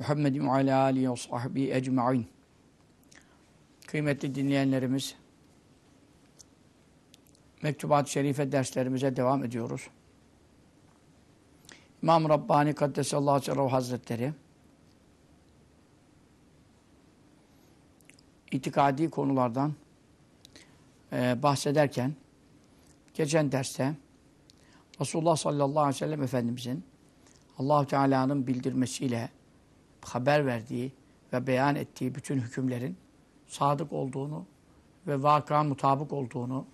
Muhammedin ve ala alihi ve sahbihi ecma'in. Kıymetli dinleyenlerimiz, Mektubat-ı Şerife derslerimize devam ediyoruz. İmam Rabbani Kaddesallahu Cerrahu Hazretleri itikadi konulardan e, bahsederken geçen derste Resulullah sallallahu aleyhi ve sellem Efendimizin Allahu Teala'nın bildirmesiyle haber verdiği ve beyan ettiği bütün hükümlerin sadık olduğunu ve vaka mutabık olduğunu,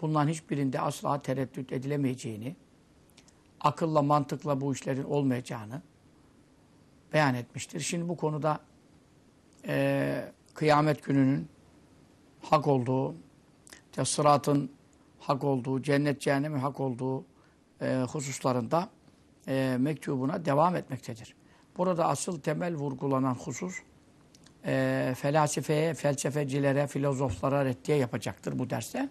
bunların hiçbirinde asla tereddüt edilemeyeceğini, akılla, mantıkla bu işlerin olmayacağını beyan etmiştir. Şimdi bu konuda e, kıyamet gününün hak olduğu, sıratın hak olduğu, cennet cehennemin hak olduğu e, hususlarında e, mektubuna devam etmektedir. Burada asıl temel vurgulanan husus e, felsefeye, felsefecilere, filozoflara reddiye yapacaktır bu derste.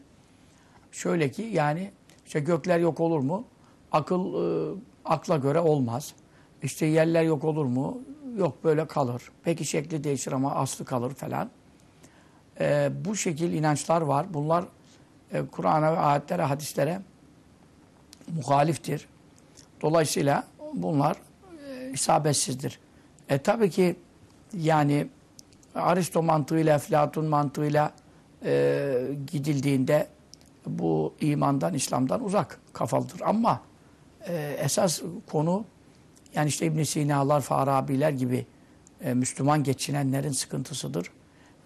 Şöyle ki yani işte gökler yok olur mu? Akıl e, akla göre olmaz. İşte yerler yok olur mu? Yok böyle kalır. Peki şekli değişir ama aslı kalır falan. E, bu şekil inançlar var. Bunlar e, Kur'an'a ve ayetlere, hadislere muhaliftir. Dolayısıyla bunlar isabetsizdir. E tabii ki yani Aristo mantığıyla, Eflatun mantığıyla e, gidildiğinde bu imandan, İslam'dan uzak kafalıdır. Ama e, esas konu yani işte İbn Sina'lar, Farabiler gibi e, Müslüman geçinenlerin sıkıntısıdır.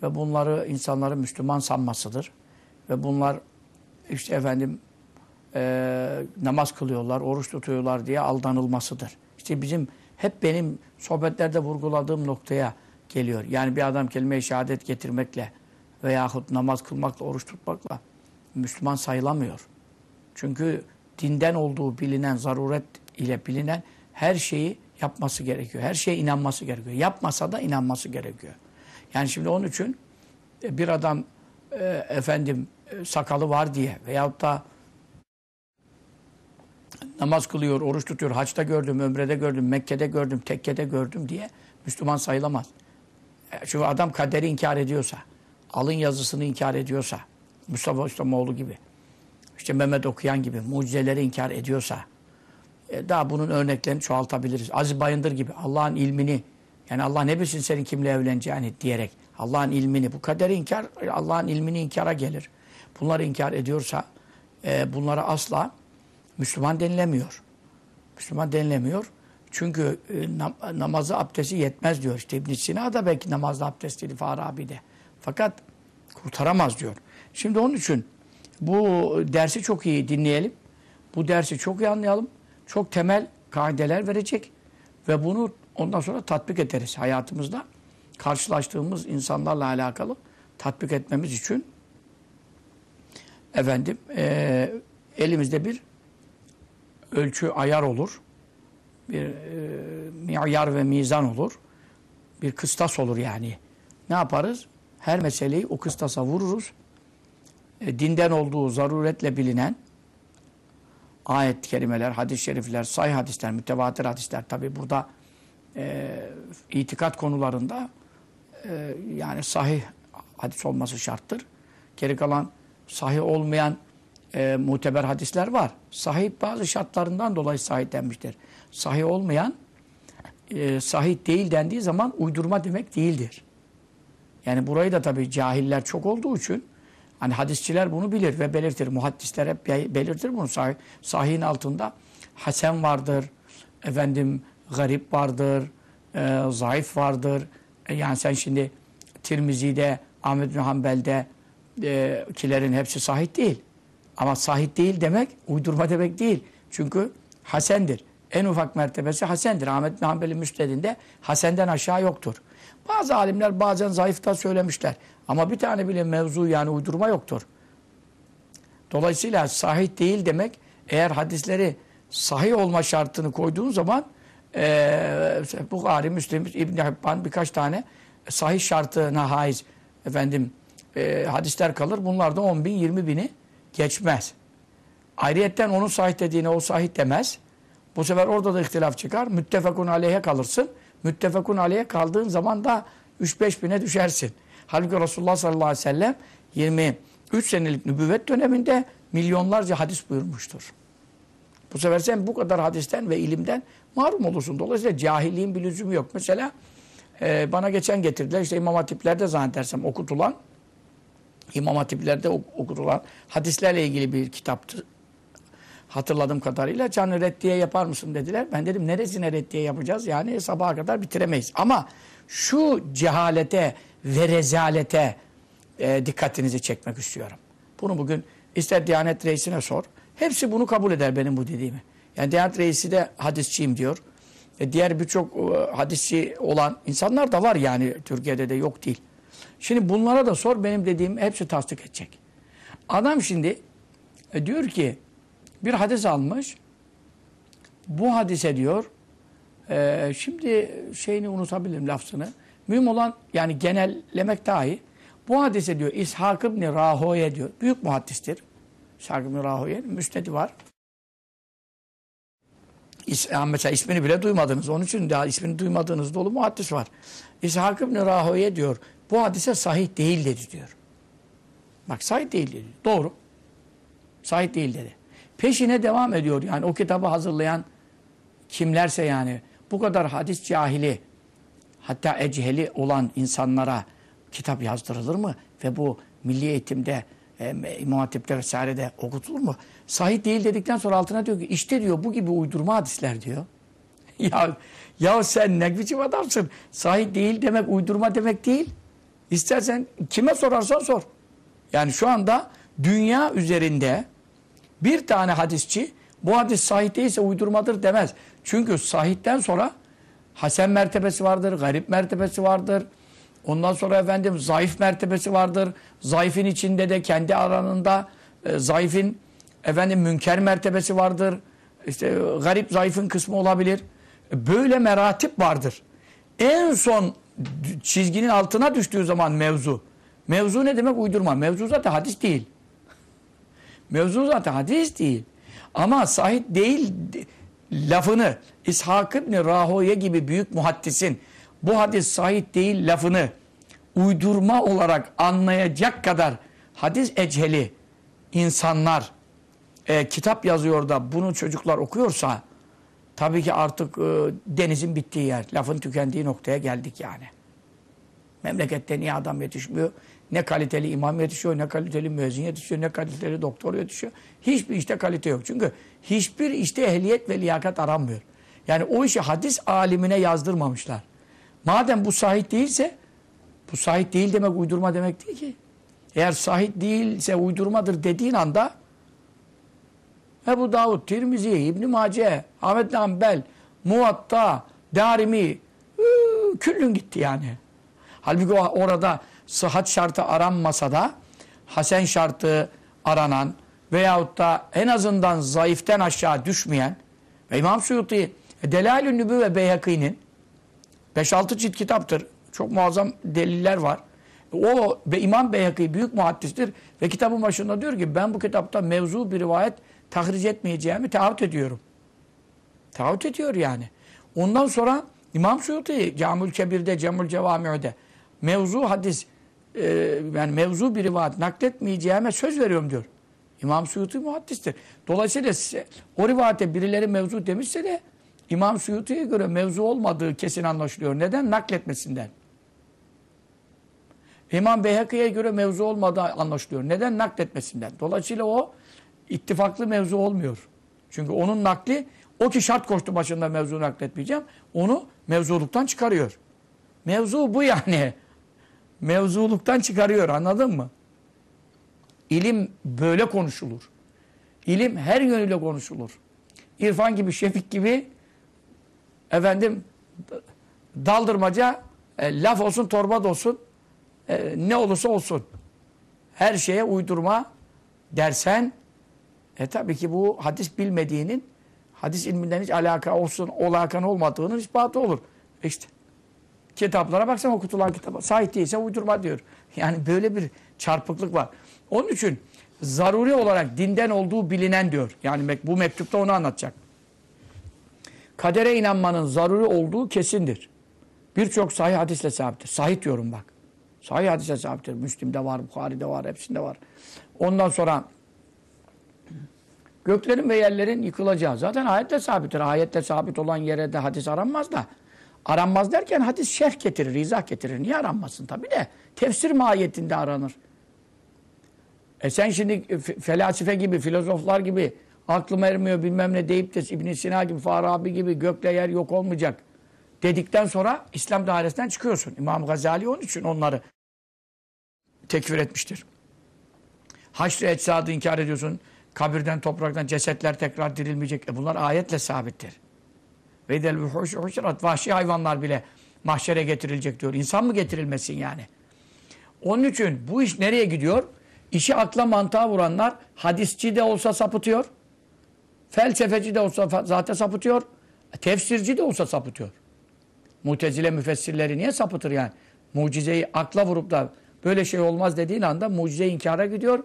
Ve bunları insanların Müslüman sanmasıdır. Ve bunlar işte efendim e, namaz kılıyorlar, oruç tutuyorlar diye aldanılmasıdır. İşte bizim hep benim sohbetlerde vurguladığım noktaya geliyor. Yani bir adam kelime-i şehadet getirmekle veyahut namaz kılmakla, oruç tutmakla Müslüman sayılamıyor. Çünkü dinden olduğu bilinen, zaruret ile bilinen her şeyi yapması gerekiyor. Her şeye inanması gerekiyor. Yapmasa da inanması gerekiyor. Yani şimdi onun için bir adam e, efendim e, sakalı var diye veyahut da namaz kılıyor, oruç tutuyor, haçta gördüm, ömrede gördüm, Mekke'de gördüm, tekkede gördüm diye Müslüman sayılamaz. Çünkü adam kaderi inkar ediyorsa, alın yazısını inkar ediyorsa, Mustafa İslamoğlu gibi, işte Mehmet Okuyan gibi mucizeleri inkar ediyorsa, e, daha bunun örneklerini çoğaltabiliriz. Aziz Bayındır gibi Allah'ın ilmini, yani Allah ne bilsin senin kimle evleneceğini diyerek, Allah'ın ilmini, bu kaderi inkar, Allah'ın ilmini inkara gelir. Bunları inkar ediyorsa, e, bunlara asla Müslüman denilemiyor. Müslüman denilemiyor. Çünkü e, nam namazı abdesti yetmez diyor. İşte İbn Sina da belki namazda abdestliydi Farabi'de. Fakat kurtaramaz diyor. Şimdi onun için bu dersi çok iyi dinleyelim. Bu dersi çok iyi anlayalım. Çok temel kaideler verecek. Ve bunu ondan sonra tatbik ederiz hayatımızda. Karşılaştığımız insanlarla alakalı tatbik etmemiz için efendim e, elimizde bir ölçü ayar olur. Bir e, miyar ve mizan olur. Bir kıstas olur yani. Ne yaparız? Her meseleyi o kıstasa vururuz. E, dinden olduğu zaruretle bilinen ayet-i kerimeler, hadis-i şerifler, sahih hadisler, mütevatir hadisler tabi burada e, itikat konularında e, yani sahih hadis olması şarttır. Geri kalan sahih olmayan e, muteber hadisler var. Sahih bazı şartlarından dolayı sahih denmiştir. Sahih olmayan e, sahih değil dendiği zaman uydurma demek değildir. Yani burayı da tabii cahiller çok olduğu için Hani hadisçiler bunu bilir ve belirtir. Muhaddisler hep be- belirtir bunu. Sahih, sahihin altında hasen vardır, efendim garip vardır, e, zayıf vardır. E, yani sen şimdi Tirmizi'de, Ahmet bin Hanbel'de e, kilerin hepsi sahih değil. Ama sahih değil demek uydurma demek değil. Çünkü hasendir. En ufak mertebesi hasendir. Ahmet bin Hanbel'in müstedinde hasenden aşağı yoktur. Bazı alimler bazen zayıf da söylemişler. Ama bir tane bile mevzu yani uydurma yoktur. Dolayısıyla sahih değil demek eğer hadisleri sahih olma şartını koyduğun zaman e, Bukhari, Müslim, İbn Hibban birkaç tane sahih şartına haiz efendim e, hadisler kalır. Bunlar da 10 bin, 20 bini geçmez. Ayrıyetten onun sahih dediğine o sahih demez. Bu sefer orada da ihtilaf çıkar. Müttefekun aleyhe kalırsın. Müttefekun aleyhe kaldığın zaman da 3-5 bine düşersin. Halbuki Resulullah sallallahu aleyhi ve sellem 23 senelik nübüvvet döneminde milyonlarca hadis buyurmuştur. Bu sefer sen bu kadar hadisten ve ilimden mahrum olursun. Dolayısıyla cahilliğin bir lüzumu yok. Mesela e, bana geçen getirdiler işte İmam Hatipler'de zannedersem okutulan İmam Hatipler'de okutulan hadislerle ilgili bir kitaptı. Hatırladığım kadarıyla canı reddiye yapar mısın dediler. Ben dedim neresine reddiye yapacağız? Yani sabaha kadar bitiremeyiz. Ama şu cehalete ve rezalete e, dikkatinizi çekmek istiyorum. Bunu bugün ister Diyanet Reisi'ne sor. Hepsi bunu kabul eder benim bu dediğimi. Yani Diyanet Reisi de hadisçiyim diyor. E, diğer birçok e, hadisçi olan insanlar da var yani Türkiye'de de yok değil. Şimdi bunlara da sor benim dediğim hepsi tasdik edecek. Adam şimdi e, diyor ki bir hadis almış. Bu hadise diyor e, şimdi şeyini unutabilirim lafzını. Mühim olan yani genellemek daha iyi. Bu hadise diyor İshak ibn Rahoye diyor. Büyük muhaddistir. İshak ibn Rahoye'nin müsnedi var. İs, mesela ismini bile duymadınız. Onun için daha ismini duymadığınız dolu muhaddis var. İshak ibn Rahoye diyor. Bu hadise sahih değil dedi diyor. Bak sahih değil dedi. Doğru. Sahih değil dedi. Peşine devam ediyor. Yani o kitabı hazırlayan kimlerse yani bu kadar hadis cahili hatta echeli olan insanlara kitap yazdırılır mı? Ve bu milli eğitimde e, İmam Hatip'te vesairede okutulur mu? Sahih değil dedikten sonra altına diyor ki işte diyor bu gibi uydurma hadisler diyor. ya, ya sen ne biçim adamsın? Sahih değil demek uydurma demek değil. İstersen kime sorarsan sor. Yani şu anda dünya üzerinde bir tane hadisçi bu hadis sahih değilse uydurmadır demez. Çünkü sahihten sonra hasen mertebesi vardır, garip mertebesi vardır. Ondan sonra efendim zayıf mertebesi vardır. Zayıfın içinde de kendi aranında e, zayıfın efendim münker mertebesi vardır. İşte e, garip zayıfın kısmı olabilir. E, böyle meratip vardır. En son çizginin altına düştüğü zaman mevzu. Mevzu ne demek? Uydurma. Mevzu zaten hadis değil. Mevzu zaten hadis değil. Ama sahih değil lafını İshak ibn Rahoye gibi büyük muhaddisin bu hadis sahih değil lafını uydurma olarak anlayacak kadar hadis eceli insanlar e, kitap yazıyor da bunu çocuklar okuyorsa tabii ki artık e, denizin bittiği yer, lafın tükendiği noktaya geldik yani. Memlekette niye adam yetişmiyor? Ne kaliteli imam yetişiyor, ne kaliteli müezzin yetişiyor, ne kaliteli doktor yetişiyor. Hiçbir işte kalite yok. Çünkü hiçbir işte ehliyet ve liyakat aranmıyor. Yani o işi hadis alimine yazdırmamışlar. Madem bu sahih değilse, bu sahih değil demek uydurma demek değil ki. Eğer sahih değilse uydurmadır dediğin anda Ebu Davud, Tirmizi, İbn Mace, Ahmet Hanbel, Muvatta, Darimi ıı, küllün gitti yani. Halbuki orada sıhhat şartı aranmasa da hasen şartı aranan veyahut da en azından zayıften aşağı düşmeyen ve İmam Suyuti Delalü Nübü ve Beyhaki'nin 5-6 cilt kitaptır. Çok muazzam deliller var. O İmam Beyhaki büyük muhaddistir ve kitabın başında diyor ki ben bu kitapta mevzu bir rivayet tahric etmeyeceğimi taahhüt ediyorum. Taahhüt ediyor yani. Ondan sonra İmam Suyuti Camül Kebir'de, Cemül Cevami'de mevzu hadis e, yani mevzu bir rivayet nakletmeyeceğime söz veriyorum diyor. İmam Suyuti muhaddistir. Dolayısıyla o rivayete birileri mevzu demişse de İmam Suyuti'ye göre mevzu olmadığı kesin anlaşılıyor. Neden? Nakletmesinden. İmam Beyhaki'ye göre mevzu olmadığı anlaşılıyor. Neden? Nakletmesinden. Dolayısıyla o ittifaklı mevzu olmuyor. Çünkü onun nakli, o ki şart koştu başında mevzu nakletmeyeceğim, onu mevzuluktan çıkarıyor. Mevzu bu yani. Mevzuluktan çıkarıyor anladın mı? İlim böyle konuşulur. İlim her yönüyle konuşulur. İrfan gibi, Şefik gibi efendim daldırmaca e, laf olsun, torba da olsun e, ne olursa olsun. Her şeye uydurma dersen e tabii ki bu hadis bilmediğinin hadis ilminden hiç alaka olsun, olakan olmadığının ispatı olur. İşte kitaplara baksana okutulan kitaba. Sahih değilse uydurma diyor. Yani böyle bir çarpıklık var. Onun için zaruri olarak dinden olduğu bilinen diyor. Yani bu mektupta onu anlatacak. Kadere inanmanın zaruri olduğu kesindir. Birçok sahih hadisle sabittir. Sahih diyorum bak. Sahih hadisle sabittir. Müslim'de var, Bukhari'de var, hepsinde var. Ondan sonra göklerin ve yerlerin yıkılacağı. Zaten ayetle sabittir. Ayetle sabit olan yere de hadis aranmaz da. Aranmaz derken hadis şerh getirir, izah getirir. Niye aranmasın tabii de. Tefsir mahiyetinde aranır. E sen şimdi felasife gibi, filozoflar gibi aklım ermiyor bilmem ne deyip de ibn Sina gibi, Farabi gibi gökle yer yok olmayacak dedikten sonra İslam dairesinden çıkıyorsun. İmam Gazali onun için onları tekfir etmiştir. Haşr-ı inkar ediyorsun. Kabirden, topraktan cesetler tekrar dirilmeyecek. E bunlar ayetle sabittir. Ve del huşrat vahşi hayvanlar bile mahşere getirilecek diyor. İnsan mı getirilmesin yani? Onun için bu iş nereye gidiyor? İşi akla mantığa vuranlar hadisçi de olsa sapıtıyor. Felsefeci de olsa zaten sapıtıyor. Tefsirci de olsa sapıtıyor. Mutezile müfessirleri niye sapıtır yani? Mucizeyi akla vurup da böyle şey olmaz dediğin anda mucize inkara gidiyor.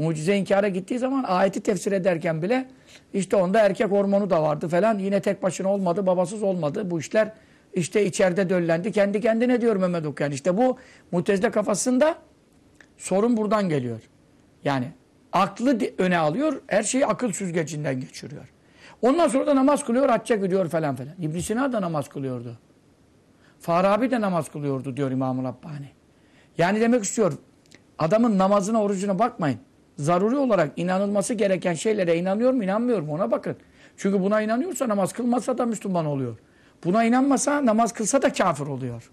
Mucize inkara gittiği zaman ayeti tefsir ederken bile işte onda erkek hormonu da vardı falan. Yine tek başına olmadı, babasız olmadı. Bu işler işte içeride döllendi. Kendi kendine diyor Mehmet Okuyan. İşte bu mutezile kafasında sorun buradan geliyor. Yani aklı öne alıyor, her şeyi akıl süzgecinden geçiriyor. Ondan sonra da namaz kılıyor, hacca gidiyor falan falan. ibn Sina da namaz kılıyordu. Farabi de namaz kılıyordu diyor İmam-ı Rabbani. Yani demek istiyor, adamın namazına, orucuna bakmayın. Zaruri olarak inanılması gereken şeylere inanıyor mu, inanmıyor mu ona bakın. Çünkü buna inanıyorsa namaz kılmasa da Müslüman oluyor. Buna inanmasa namaz kılsa da kafir oluyor.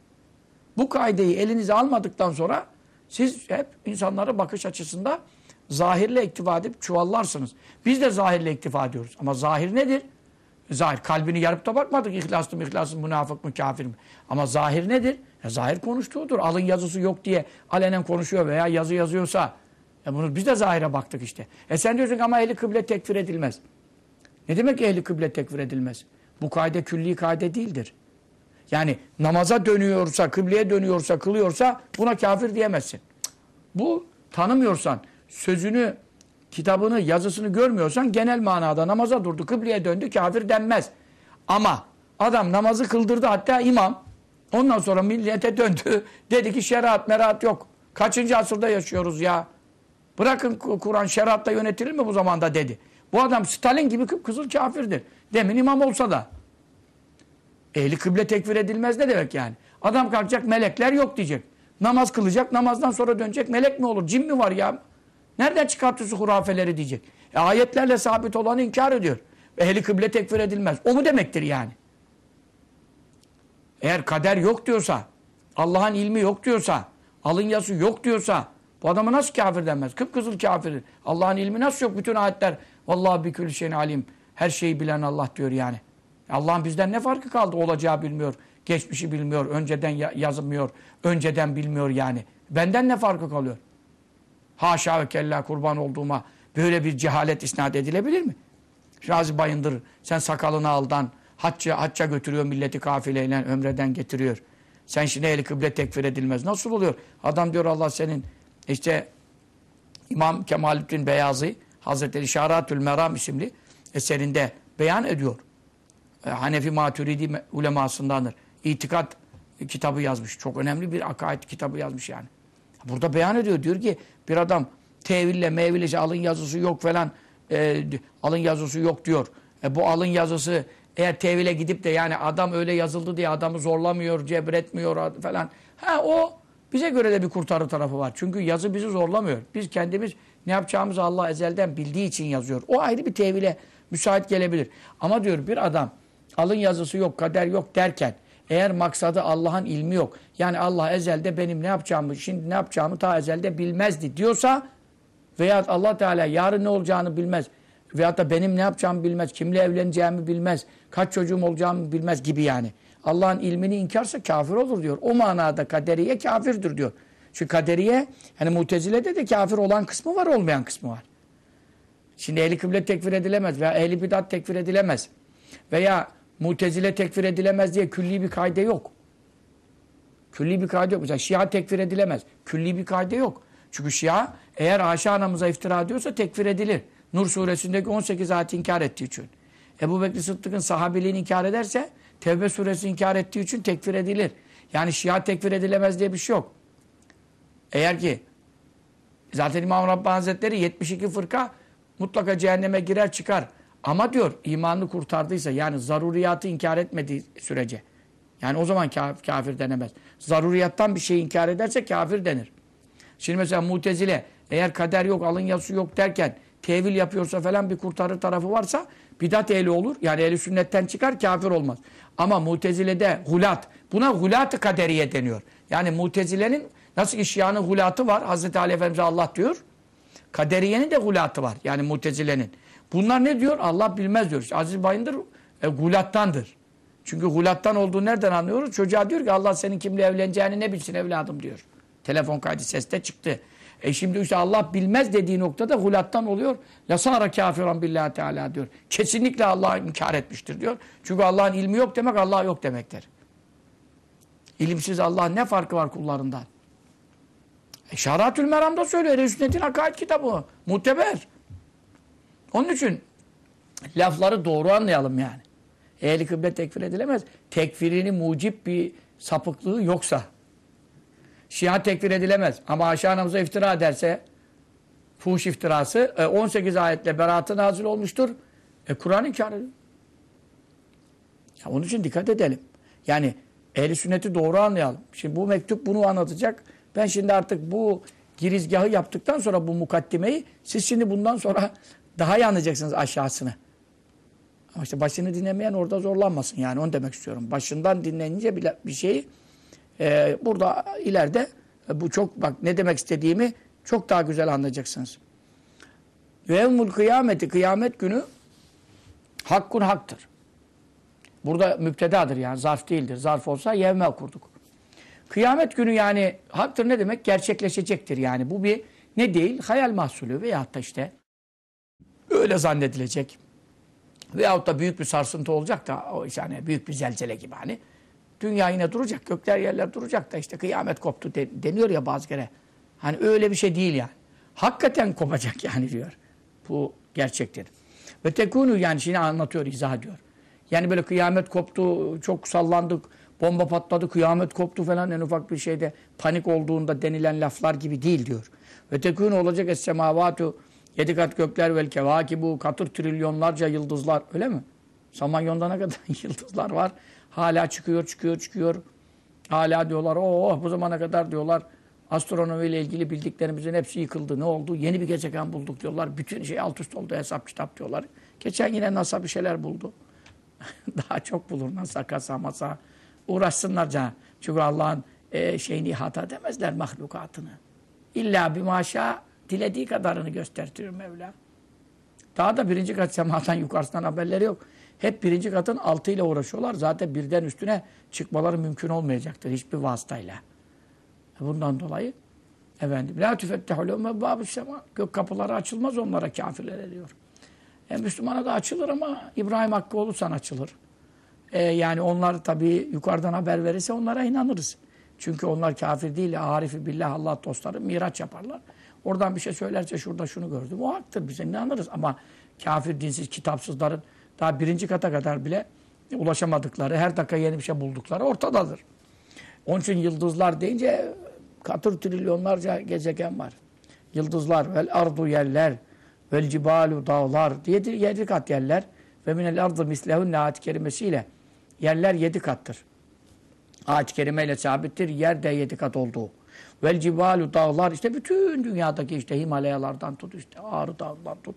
Bu kaideyi elinize almadıktan sonra siz hep insanlara bakış açısında zahirle iktifa edip çuvallarsınız. Biz de zahirle iktifa ediyoruz. Ama zahir nedir? Zahir. Kalbini yarıp da bakmadık. İhlaslı mı, ihlaslı münafık mı, kafir mi? Ama zahir nedir? Ya zahir konuştuğudur. Alın yazısı yok diye alenen konuşuyor veya yazı yazıyorsa. Ya bunu biz de zahire baktık işte. E sen diyorsun ki ama ehli kıble tekfir edilmez. Ne demek ehli kıble tekfir edilmez? Bu kaide külli kaide değildir. Yani namaza dönüyorsa, kıbleye dönüyorsa, kılıyorsa buna kafir diyemezsin. Bu tanımıyorsan, sözünü, kitabını, yazısını görmüyorsan genel manada namaza durdu, kıbleye döndü, kafir denmez. Ama adam namazı kıldırdı hatta imam. Ondan sonra millete döndü. Dedi ki şeriat merat yok. Kaçıncı asırda yaşıyoruz ya? Bırakın Kur'an şeriatla yönetilir mi bu zamanda dedi. Bu adam Stalin gibi kıpkızıl kafirdir. Demin imam olsa da. Ehli kıble tekfir edilmez ne demek yani? Adam kalkacak melekler yok diyecek. Namaz kılacak namazdan sonra dönecek melek mi olur? Cin mi var ya? Nereden çıkartıyorsun hurafeleri diyecek. E, ayetlerle sabit olanı inkar ediyor. Ehli kıble tekfir edilmez. O mu demektir yani? Eğer kader yok diyorsa, Allah'ın ilmi yok diyorsa, alın yazı yok diyorsa, bu adama nasıl kafir denmez? Kıpkızıl kafir. Allah'ın ilmi nasıl yok? Bütün ayetler, vallahi bir külü şeyin alim. Her şeyi bilen Allah diyor yani. Allah'ın bizden ne farkı kaldı? Olacağı bilmiyor, geçmişi bilmiyor, önceden yazmıyor, önceden bilmiyor yani. Benden ne farkı kalıyor? Haşa ve kella kurban olduğuma böyle bir cehalet isnat edilebilir mi? Razi Bayındır sen sakalını aldan hacca, hacca götürüyor milleti kafileyle ömreden getiriyor. Sen şimdi eli kıble tekfir edilmez. Nasıl oluyor? Adam diyor Allah senin işte İmam Kemalettin Beyazı Hazretleri Şaratül Meram isimli eserinde beyan ediyor. E, Hanefi Maturidi ulemasındandır. İtikat kitabı yazmış. Çok önemli bir akaid kitabı yazmış yani. Burada beyan ediyor. Diyor ki bir adam teville meville alın yazısı yok falan e, alın yazısı yok diyor. E, bu alın yazısı eğer tevile gidip de yani adam öyle yazıldı diye adamı zorlamıyor, cebretmiyor falan. Ha o Bize göre de bir kurtarı tarafı var. Çünkü yazı bizi zorlamıyor. Biz kendimiz ne yapacağımızı Allah ezelden bildiği için yazıyor. O ayrı bir tevhile müsait gelebilir. Ama diyor bir adam alın yazısı yok, kader yok derken eğer maksadı Allah'ın ilmi yok. Yani Allah ezelde benim ne yapacağımı, şimdi ne yapacağımı ta ezelde bilmezdi diyorsa veya Allah Teala yarın ne olacağını bilmez. Veyahut da benim ne yapacağımı bilmez, kimle evleneceğimi bilmez, kaç çocuğum olacağımı bilmez gibi yani. Allah'ın ilmini inkarsa kafir olur diyor. O manada kaderiye kafirdir diyor. Çünkü kaderiye, hani mutezilede de kafir olan kısmı var, olmayan kısmı var. Şimdi ehli kıble tekfir edilemez veya ehli bidat tekfir edilemez. Veya mutezile tekfir edilemez diye külli bir kaide yok. Külli bir kaide yok. Mesela Şia tekfir edilemez. Külli bir kaide yok. Çünkü Şia eğer Ayşe anamıza iftira ediyorsa tekfir edilir. Nur suresindeki 18 ayeti inkar ettiği için. Ebu Bekir Sıddık'ın sahabiliğini inkar ederse Tevbe suresi inkar ettiği için tekfir edilir. Yani Şia tekfir edilemez diye bir şey yok. Eğer ki zaten İmam Rabbani Hazretleri 72 fırka mutlaka cehenneme girer çıkar. Ama diyor imanını kurtardıysa yani zaruriyatı inkar etmediği sürece. Yani o zaman kafir denemez. Zaruriyattan bir şey inkar ederse kafir denir. Şimdi mesela mutezile eğer kader yok, alın yazısı yok derken tevil yapıyorsa falan bir kurtarı tarafı varsa bidat ehli olur. Yani ehli sünnetten çıkar kafir olmaz. Ama mutezilede hulat. Buna hulat-ı kaderiye deniyor. Yani mutezilenin nasıl ki şianın hulatı var. Hazreti Ali Efendimiz Allah diyor. Kaderiyenin de hulatı var. Yani mutezilenin. Bunlar ne diyor? Allah bilmez diyor. Aziz Bayındır e, gulattandır. Çünkü gulattan olduğu nereden anlıyoruz? Çocuğa diyor ki Allah senin kimle evleneceğini ne bilsin evladım diyor. Telefon kaydı seste çıktı. E şimdi işte Allah bilmez dediği noktada hulattan oluyor. Lasara kafiran billahi teala diyor. Kesinlikle Allah'ı inkar etmiştir diyor. Çünkü Allah'ın ilmi yok demek Allah yok demektir. İlimsiz Allah ne farkı var kullarından? E, Şaratül Meram'da söylüyor. Ehl-i Sünnet'in akaid kitabı. Muteber. Onun için lafları doğru anlayalım yani. Ehli kıble tekfir edilemez. Tekfirini mucip bir sapıklığı yoksa. Şia tekfir edilemez. Ama Ayşe anamıza iftira ederse fuhuş iftirası 18 e, ayetle beratı nazil olmuştur. E Kur'an inkar ediyor. Onun için dikkat edelim. Yani ehli sünneti doğru anlayalım. Şimdi bu mektup bunu anlatacak. Ben şimdi artık bu girizgahı yaptıktan sonra bu mukaddimeyi siz şimdi bundan sonra daha iyi anlayacaksınız aşağısını. Ama işte başını dinlemeyen orada zorlanmasın yani onu demek istiyorum. Başından dinlenince bir şeyi e, burada ileride e, bu çok bak ne demek istediğimi çok daha güzel anlayacaksınız. Yevmul kıyameti kıyamet günü hakkun haktır. Burada müptedadır yani zarf değildir. Zarf olsa yevme kurduk. Kıyamet günü yani haktır ne demek? Gerçekleşecektir yani. Bu bir ne değil? Hayal mahsulü veyahut da işte öyle zannedilecek. Veyahut da büyük bir sarsıntı olacak da o yani büyük bir zelzele gibi hani. Dünya yine duracak, gökler yerler duracak da işte kıyamet koptu de, deniyor ya bazı kere. Hani öyle bir şey değil yani. Hakikaten kopacak yani diyor. Bu gerçektir. Ve tekunu yani şimdi anlatıyor, izah ediyor. Yani böyle kıyamet koptu, çok sallandık, bomba patladı, kıyamet koptu falan en ufak bir şeyde panik olduğunda denilen laflar gibi değil diyor. Ve tekunu olacak es semavatu yedi kat gökler vel kevakibu katır trilyonlarca yıldızlar öyle mi? Samanyon'da ne kadar yıldızlar var. Hala çıkıyor, çıkıyor, çıkıyor. Hala diyorlar, oh bu zamana kadar diyorlar astronomiyle ilgili bildiklerimizin hepsi yıkıldı. Ne oldu? Yeni bir gezegen bulduk diyorlar. Bütün şey alt üst oldu hesap kitap diyorlar. Geçen yine NASA bir şeyler buldu. Daha çok bulur NASA, kasa, masa. Uğraşsınlar canım. Çünkü Allah'ın e, şeyini hata demezler mahlukatını. İlla bir maşa dilediği kadarını göstertiyor Mevla. Daha da birinci kat semadan yukarısından haberleri yok. Hep birinci katın altıyla uğraşıyorlar. Zaten birden üstüne çıkmaları mümkün olmayacaktır hiçbir vasıtayla. Bundan dolayı efendim la tüfettehu lehum babü sema gök kapıları açılmaz onlara kafirlere diyor. E, Müslümana da açılır ama İbrahim Hakkı olursan açılır. E, yani onlar tabii yukarıdan haber verirse onlara inanırız. Çünkü onlar kafir değil, arifi billah Allah dostları miraç yaparlar. Oradan bir şey söylerse şurada şunu gördüm. O haktır bize inanırız ama kafir, dinsiz, kitapsızların daha birinci kata kadar bile ulaşamadıkları, her dakika yeni bir şey buldukları ortadadır. Onun için yıldızlar deyince katır trilyonlarca gezegen var. Yıldızlar, vel ardu yerler, vel cibalu dağlar diye yedi kat yerler. Ve minel ardı mislehunne ayet kerimesiyle yerler yedi kattır. Ayet kerimeyle sabittir. Yer de yedi kat olduğu. Vel cibalu dağlar işte bütün dünyadaki işte Himalayalardan tut işte Ağrı dağından tut.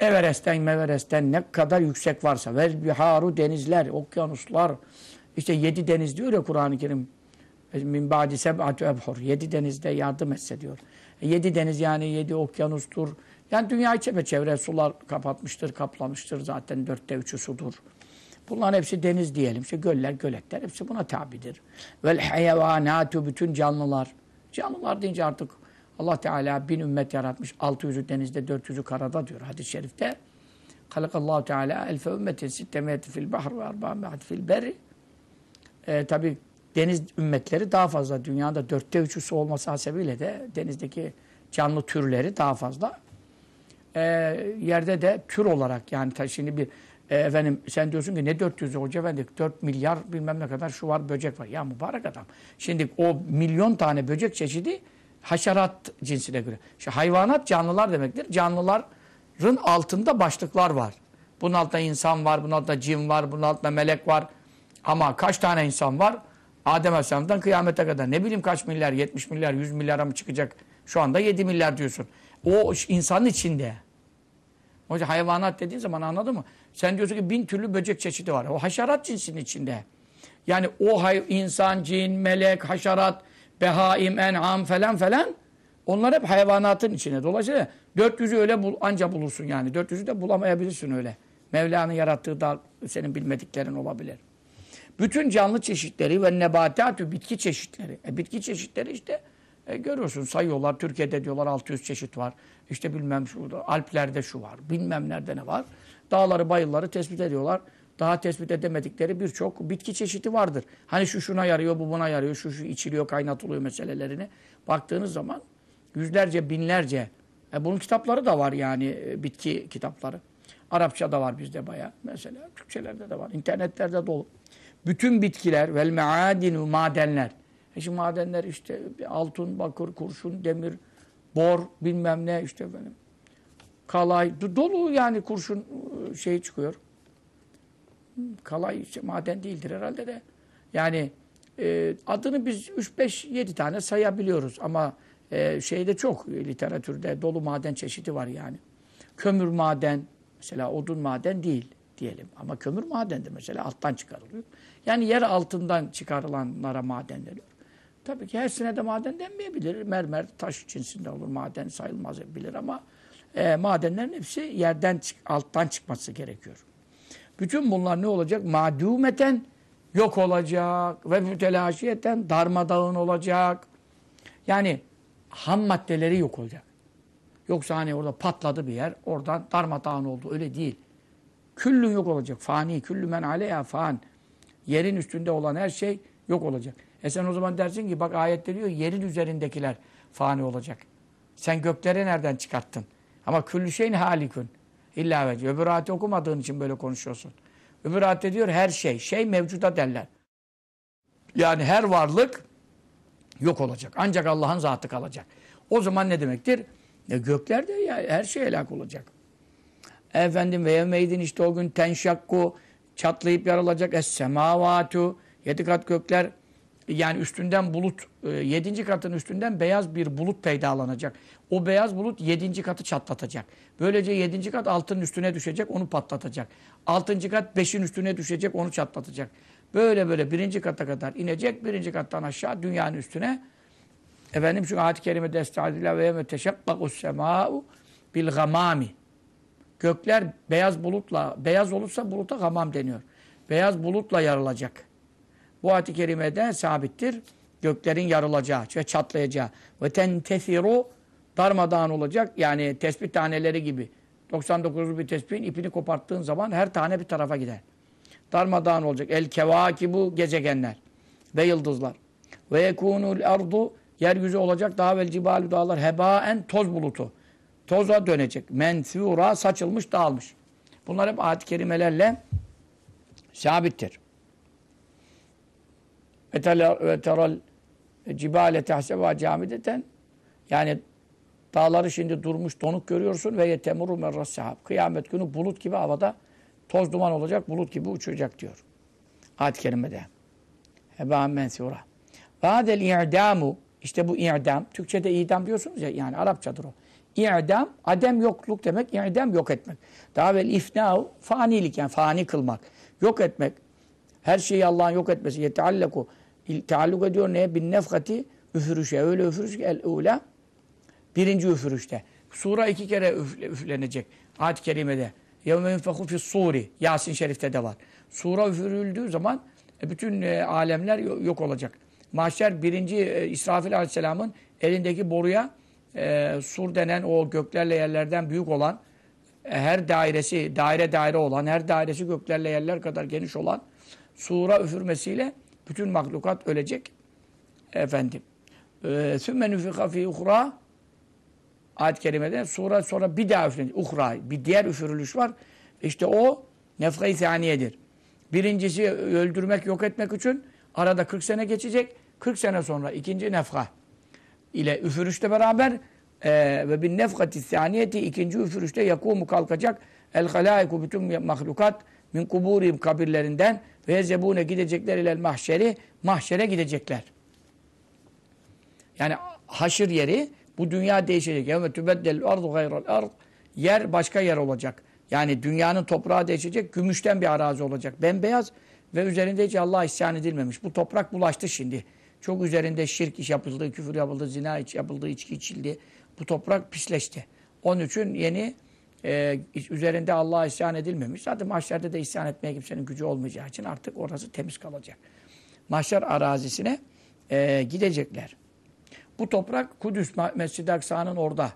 Everest'ten Meverest'ten ne kadar yüksek varsa vel biharu denizler, okyanuslar işte yedi deniz diyor ya Kur'an-ı Kerim min ba'di ebhur yedi denizde yardım etse diyor. E, yedi deniz yani yedi okyanustur. Yani dünyayı çepeçevre sular kapatmıştır, kaplamıştır zaten dörtte üçü sudur. Bunların hepsi deniz diyelim. İşte göller, göletler hepsi buna tabidir. Vel hayvanatü bütün canlılar. Canlılar deyince artık Allah Teala bin ümmet yaratmış. 600'ü denizde, 400'ü karada diyor hadis-i şerifte. Halakallahu Teala elfe ümmetin sittemiyeti fil bahr ve arba'miyeti fil berri. Ee, Tabi deniz ümmetleri daha fazla. Dünyada dörtte üçü su olması hasebiyle de denizdeki canlı türleri daha fazla. Ee, yerde de tür olarak yani şimdi bir e, efendim sen diyorsun ki ne 400 hoca efendi 4 milyar bilmem ne kadar şu var böcek var. Ya mübarek adam. Şimdi o milyon tane böcek çeşidi haşerat cinsine göre. İşte hayvanat canlılar demektir. Canlıların altında başlıklar var. Bunun altında insan var, bunun altında cin var, bunun altında melek var. Ama kaç tane insan var? Adem Aleyhisselam'dan kıyamete kadar. Ne bileyim kaç milyar, 70 milyar, 100 milyara mı çıkacak? Şu anda 7 milyar diyorsun. O insanın içinde. Yüzden hayvanat dediğin zaman anladın mı? Sen diyorsun ki bin türlü böcek çeşidi var. O haşerat cinsinin içinde. Yani o hay insan, cin, melek, haşerat, behaim, en'am falan falan onlar hep hayvanatın içinde. Dolayısıyla 400'ü öyle bul, anca bulursun yani. 400'ü de bulamayabilirsin öyle. Mevla'nın yarattığı da senin bilmediklerin olabilir. Bütün canlı çeşitleri ve nebatatü bitki çeşitleri. E, bitki çeşitleri işte e, görüyorsun sayıyorlar. Türkiye'de diyorlar 600 çeşit var. İşte bilmem şurada Alplerde şu var. Bilmem nerede ne var. Dağları bayırları tespit ediyorlar. Daha tespit edemedikleri birçok bitki çeşidi vardır. Hani şu şuna yarıyor, bu buna yarıyor, şu şu içiliyor, kaynatılıyor meselelerini. Baktığınız zaman yüzlerce, binlerce. E, bunun kitapları da var yani e, bitki kitapları. Arapça da var bizde bayağı. Mesela Türkçelerde de var. İnternetlerde dolu. Bütün bitkiler vel meadinu madenler. E şimdi madenler işte altın, bakır, kurşun, demir, bor bilmem ne işte benim. Kalay dolu yani kurşun şey çıkıyor. Kalay maden değildir herhalde de. Yani e, adını biz 3-5-7 tane sayabiliyoruz ama e, şeyde çok literatürde dolu maden çeşidi var yani. Kömür maden mesela odun maden değil diyelim ama kömür madendir mesela alttan çıkarılıyor. Yani yer altından çıkarılanlara maden deniyor. Tabii ki hepsine de maden denmeyebilir. Mermer taş cinsinde olur. Maden sayılmaz bilir ama e, madenlerin hepsi yerden alttan çıkması gerekiyor. Bütün bunlar ne olacak? Madumeten yok olacak ve mütelaşiyeten darmadağın olacak. Yani ham maddeleri yok olacak. Yoksa hani orada patladı bir yer, oradan darmadağın oldu. Öyle değil. Küllün yok olacak. Fani, küllü men aleyha fan. Yerin üstünde olan her şey yok olacak. E sen o zaman dersin ki bak ayette diyor yerin üzerindekiler fani olacak. Sen gökleri nereden çıkarttın? Ama küllü şeyin halikün. İlla vece. Öbür ayeti okumadığın için böyle konuşuyorsun. Öbür ayette diyor her şey. Şey mevcuda derler. Yani her varlık yok olacak. Ancak Allah'ın zatı kalacak. O zaman ne demektir? E göklerde ya her şey helak olacak. Efendim ve yevmeydin işte o gün tenşakku çatlayıp yarılacak. Es semavatu yedi kat gökler yani üstünden bulut, e, yedinci katın üstünden beyaz bir bulut peydalanacak. O beyaz bulut yedinci katı çatlatacak. Böylece yedinci kat altının üstüne düşecek, onu patlatacak. Altıncı kat beşin üstüne düşecek, onu çatlatacak. Böyle böyle birinci kata kadar inecek, birinci kattan aşağı dünyanın üstüne. Efendim şu ayet-i kerimede estağfirullah ve yeme teşekkâ'us semâ'u bil gamâmi. Gökler beyaz bulutla, beyaz olursa buluta gamam deniyor. Beyaz bulutla yarılacak. Bu ayet-i kerimede sabittir. Göklerin yarılacağı ve çatlayacağı. Ve tentesiru darmadağın olacak. Yani tespih taneleri gibi. 99 bir tespihin ipini koparttığın zaman her tane bir tarafa gider. Darmadağın olacak. El kevaki bu gezegenler ve yıldızlar. Ve yekunul ardu yeryüzü olacak. Daha vel cibalü dağlar hebaen toz bulutu. Toza dönecek. Menfura saçılmış dağılmış. Bunlar hep ayet-i kerimelerle sabittir. Ve teral cibale tehseba camideten yani dağları şimdi durmuş donuk görüyorsun ve yetemuru merras sahab. Kıyamet günü bulut gibi havada toz duman olacak, bulut gibi uçacak diyor. Ayet-i kerimede. Heba mensura. Ve hadel i'damu İşte bu i'dam. Türkçe'de idam diyorsunuz ya yani Arapçadır o. İ'dam, adem yokluk demek, i'dam yok etmek. Daha evvel ifna, fanilik yani fani kılmak. Yok etmek. Her şeyi Allah'ın yok etmesi. Yetealleku. Tealluk ediyor neye? Bin nefkati üfürüşe. Öyle üfürüş ki el-ula. Birinci üfürüşte. Sura iki kere üfle, üflenecek. Ayet-i kerimede. Yevme yunfeku suri. Yasin Şerif'te de var. Sura üfürüldüğü zaman e, bütün e, alemler yok olacak. Mahşer birinci e, İsrafil Aleyhisselam'ın elindeki boruya e, sur denen o göklerle yerlerden büyük olan e, her dairesi, daire daire olan, her dairesi göklerle yerler kadar geniş olan sura üfürmesiyle bütün mahlukat ölecek. Efendim. Ee, sümme nüfika fi uhra ayet-i kerimede sonra sonra bir daha üflenecek. Uhra. Bir diğer üfürülüş var. İşte o nefka-i saniyedir. Birincisi öldürmek, yok etmek için arada 40 sene geçecek. 40 sene sonra ikinci nefka ile üfürüşle beraber e, ve bin nefkati saniyeti ikinci üfürüşte yakumu kalkacak el halaiku bütün mahlukat min kuburim kabirlerinden ve yezebune gidecekler ile mahşeri mahşere gidecekler. Yani haşır yeri bu dünya değişecek. Yevme tübeddel ardu gayral ard yer başka yer olacak. Yani dünyanın toprağı değişecek. Gümüşten bir arazi olacak. Bembeyaz ve üzerinde hiç Allah isyan edilmemiş. Bu toprak bulaştı şimdi. Çok üzerinde şirk iş yapıldı, küfür yapıldı, zina iç yapıldı, içki içildi. Bu toprak pisleşti. Onun için yeni e, üzerinde Allah'a isyan edilmemiş. Zaten mahşerde de isyan etmeye kimsenin gücü olmayacağı için artık orası temiz kalacak. Mahşer arazisine e, gidecekler. Bu toprak Kudüs Mescid-i Aksa'nın orada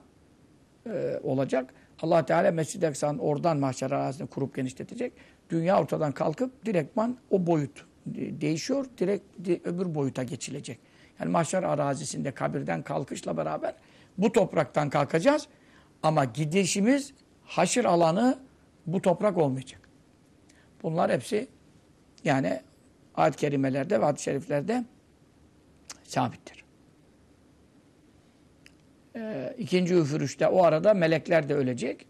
e, olacak. allah Teala Mescid-i Aksa'nın oradan mahşer arazisini kurup genişletecek. Dünya ortadan kalkıp direktman o boyut değişiyor. Direkt öbür boyuta geçilecek. Yani mahşer arazisinde kabirden kalkışla beraber bu topraktan kalkacağız. Ama gidişimiz haşır alanı bu toprak olmayacak. Bunlar hepsi yani ayet-i kerimelerde ve hadis-i şeriflerde sabittir. Ee, ikinci üfürüşte o arada melekler de ölecek.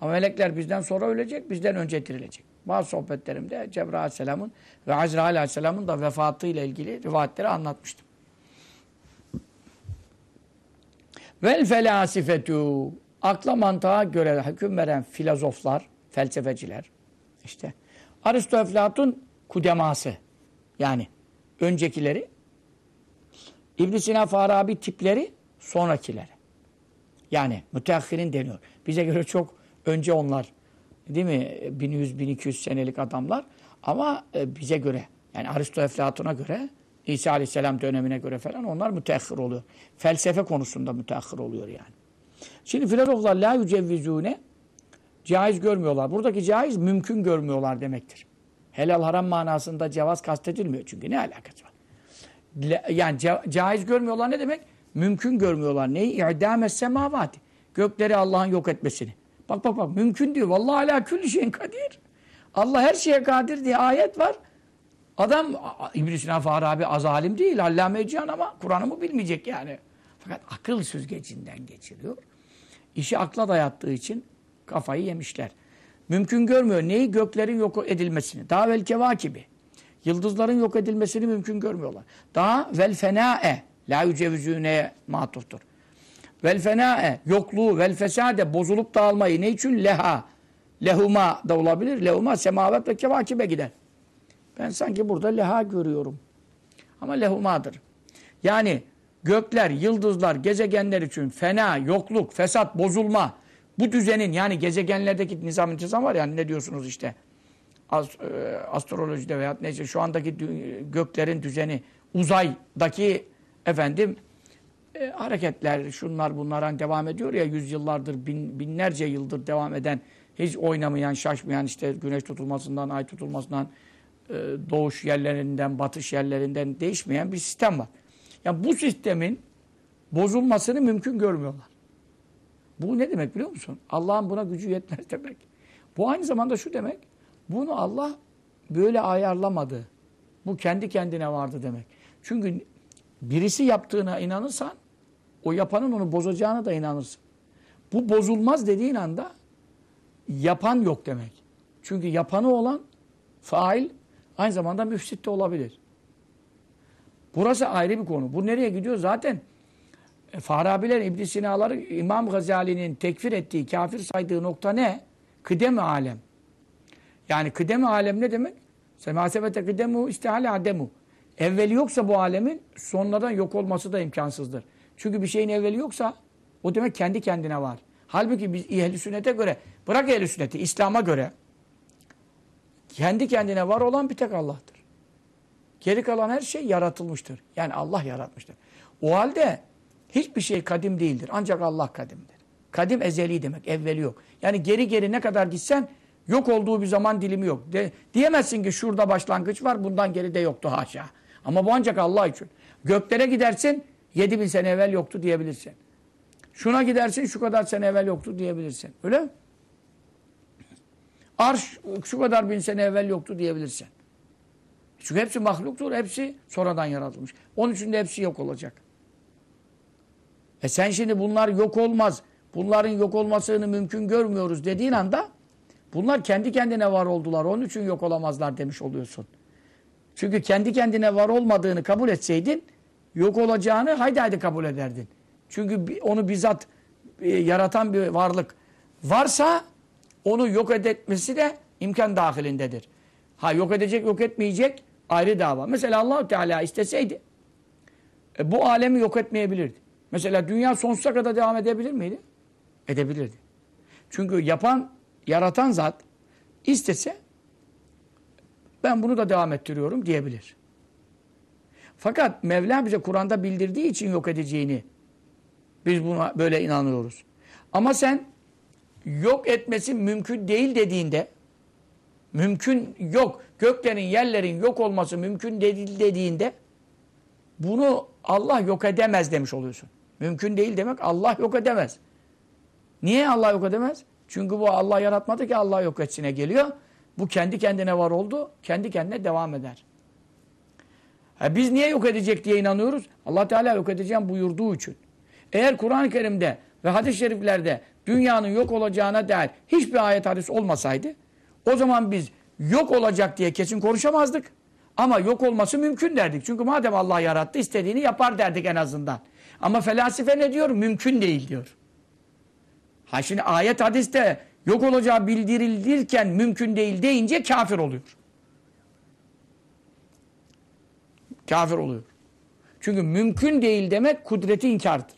Ama melekler bizden sonra ölecek, bizden önce dirilecek. Bazı sohbetlerimde Cebrail Aleyhisselam'ın ve Azrail Aleyhisselam'ın da vefatıyla ilgili rivayetleri anlatmıştım. Vel felasifetu akla mantığa göre hüküm veren filozoflar, felsefeciler işte Aristo Eflatun kudeması yani öncekileri İbn Sina Farabi tipleri sonrakileri. Yani müteahhirin deniyor. Bize göre çok önce onlar Değil mi? 1100-1200 senelik adamlar. Ama e, bize göre yani Aristo Eflatun'a göre İsa Aleyhisselam dönemine göre falan onlar müteahhir oluyor. Felsefe konusunda müteahhir oluyor yani. Şimdi filozoflar la yücevvizune caiz görmüyorlar. Buradaki caiz mümkün görmüyorlar demektir. Helal haram manasında cevaz kastedilmiyor çünkü ne alakası var? Yani caiz görmüyorlar ne demek? Mümkün görmüyorlar. Neyi? İ'dâmes semavati. Gökleri Allah'ın yok etmesini. Bak bak bak mümkün diyor. Vallahi ala külli şeyin kadir. Allah her şeye kadir diye ayet var. Adam İbn Sina Farabi azalim değil. Allame Cihan ama Kur'an'ı mı bilmeyecek yani. Fakat akıl süzgecinden geçiriyor. İşi akla dayattığı için kafayı yemişler. Mümkün görmüyor. Neyi? Göklerin yok edilmesini. Daha vel kevakibi. Yıldızların yok edilmesini mümkün görmüyorlar. Daha vel fena'e. La yücevizüne matuftur. Vel fena'e, yokluğu, vel fesade, bozulup dağılmayı. Ne için? Leha. Lehuma da olabilir. Lehuma semavet ve kevakibe gider. Ben sanki burada leha görüyorum. Ama lehumadır. Yani gökler, yıldızlar, gezegenler için fena, yokluk, fesat, bozulma. Bu düzenin yani gezegenlerdeki nizam intizam var yani ne diyorsunuz işte As, e, astrolojide veya neyse şu andaki göklerin düzeni uzaydaki efendim e, hareketler, şunlar bunlardan devam ediyor ya yüzyıllardır, bin, binlerce yıldır devam eden, hiç oynamayan, şaşmayan işte güneş tutulmasından, ay tutulmasından, e, doğuş yerlerinden, batış yerlerinden değişmeyen bir sistem var. Yani bu sistemin bozulmasını mümkün görmüyorlar. Bu ne demek biliyor musun? Allah'ın buna gücü yetmez demek. Bu aynı zamanda şu demek, bunu Allah böyle ayarlamadı. Bu kendi kendine vardı demek. Çünkü birisi yaptığına inanırsan o yapanın onu bozacağına da inanırsın. Bu bozulmaz dediğin anda yapan yok demek. Çünkü yapanı olan fail aynı zamanda müfsit de olabilir. Burası ayrı bir konu. Bu nereye gidiyor zaten? E, Farabiler, İbn Sina'ları İmam Gazali'nin tekfir ettiği, kafir saydığı nokta ne? Kıdem-i alem. Yani kıdem-i alem ne demek? Semasebete kıdemu istihale ademu. Evveli yoksa bu alemin sonradan yok olması da imkansızdır. Çünkü bir şeyin evveli yoksa o demek kendi kendine var. Halbuki biz ehl sünnete göre, bırak ehl sünneti, İslam'a göre kendi kendine var olan bir tek Allah'tır. Geri kalan her şey yaratılmıştır. Yani Allah yaratmıştır. O halde hiçbir şey kadim değildir. Ancak Allah kadimdir. Kadim ezeli demek, evveli yok. Yani geri geri ne kadar gitsen yok olduğu bir zaman dilimi yok. De, diyemezsin ki şurada başlangıç var, bundan geri de yoktu haşa. Ama bu ancak Allah için. Göklere gidersin, 7000 sene evvel yoktu diyebilirsin. Şuna gidersin, şu kadar sene evvel yoktu diyebilirsin. Öyle mi? Arş şu kadar bin sene evvel yoktu diyebilirsin. Çünkü hepsi mahluktur, hepsi sonradan yaratılmış. Onun için de hepsi yok olacak. E sen şimdi bunlar yok olmaz, bunların yok olmasını mümkün görmüyoruz dediğin anda bunlar kendi kendine var oldular, onun için yok olamazlar demiş oluyorsun. Çünkü kendi kendine var olmadığını kabul etseydin, yok olacağını haydi haydi kabul ederdin. Çünkü onu bizzat e, yaratan bir varlık varsa onu yok etmesi de imkan dahilindedir. Ha yok edecek, yok etmeyecek ayrı dava. Mesela allah Teala isteseydi e, bu alemi yok etmeyebilirdi. Mesela dünya sonsuza kadar devam edebilir miydi? Edebilirdi. Çünkü yapan, yaratan zat istese ben bunu da devam ettiriyorum diyebilir. Fakat Mevla bize Kur'an'da bildirdiği için yok edeceğini biz buna böyle inanıyoruz. Ama sen yok etmesi mümkün değil dediğinde mümkün yok. Göklerin, yerlerin yok olması mümkün değil dediğinde bunu Allah yok edemez demiş oluyorsun. Mümkün değil demek Allah yok edemez. Niye Allah yok edemez? Çünkü bu Allah yaratmadı ki Allah yok etsine geliyor. Bu kendi kendine var oldu. Kendi kendine devam eder. Ha biz niye yok edecek diye inanıyoruz? Allah Teala yok edeceğim buyurduğu için. Eğer Kur'an-ı Kerim'de ve hadis-i şeriflerde dünyanın yok olacağına dair hiçbir ayet hadis olmasaydı o zaman biz yok olacak diye kesin konuşamazdık. Ama yok olması mümkün derdik. Çünkü madem Allah yarattı istediğini yapar derdik en azından. Ama felasife ne diyor? Mümkün değil diyor. Ha şimdi ayet hadiste yok olacağı bildirilirken mümkün değil deyince kafir oluyor. Kafir oluyor. Çünkü mümkün değil demek kudreti inkardır.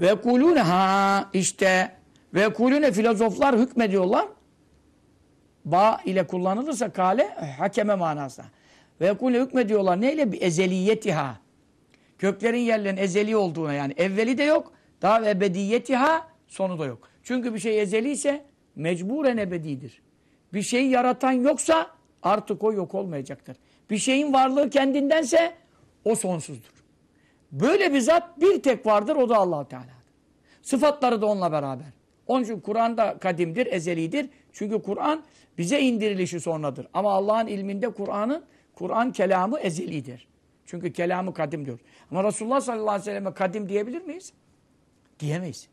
Ve kulune ha işte ve kulune filozoflar hükmediyorlar. Ba ile kullanılırsa kale hakeme manasına. Ve kulune hükmediyorlar neyle? Bir ezeliyetiha. Köklerin yerlerin ezeli olduğuna yani evveli de yok. Daha ebediyetiha sonu da yok. Çünkü bir şey ezeli ise mecburen ebedidir. Bir şeyi yaratan yoksa artık o yok olmayacaktır. Bir şeyin varlığı kendindense o sonsuzdur. Böyle bir zat bir tek vardır o da allah Teala'dır. Sıfatları da onunla beraber. Onun için Kur'an da kadimdir, ezelidir. Çünkü Kur'an bize indirilişi sonradır. Ama Allah'ın ilminde Kur'an'ın Kur'an kelamı ezelidir. Çünkü kelamı kadim diyor. Ama Resulullah sallallahu aleyhi ve selleme kadim diyebilir miyiz? Diyemeyiz.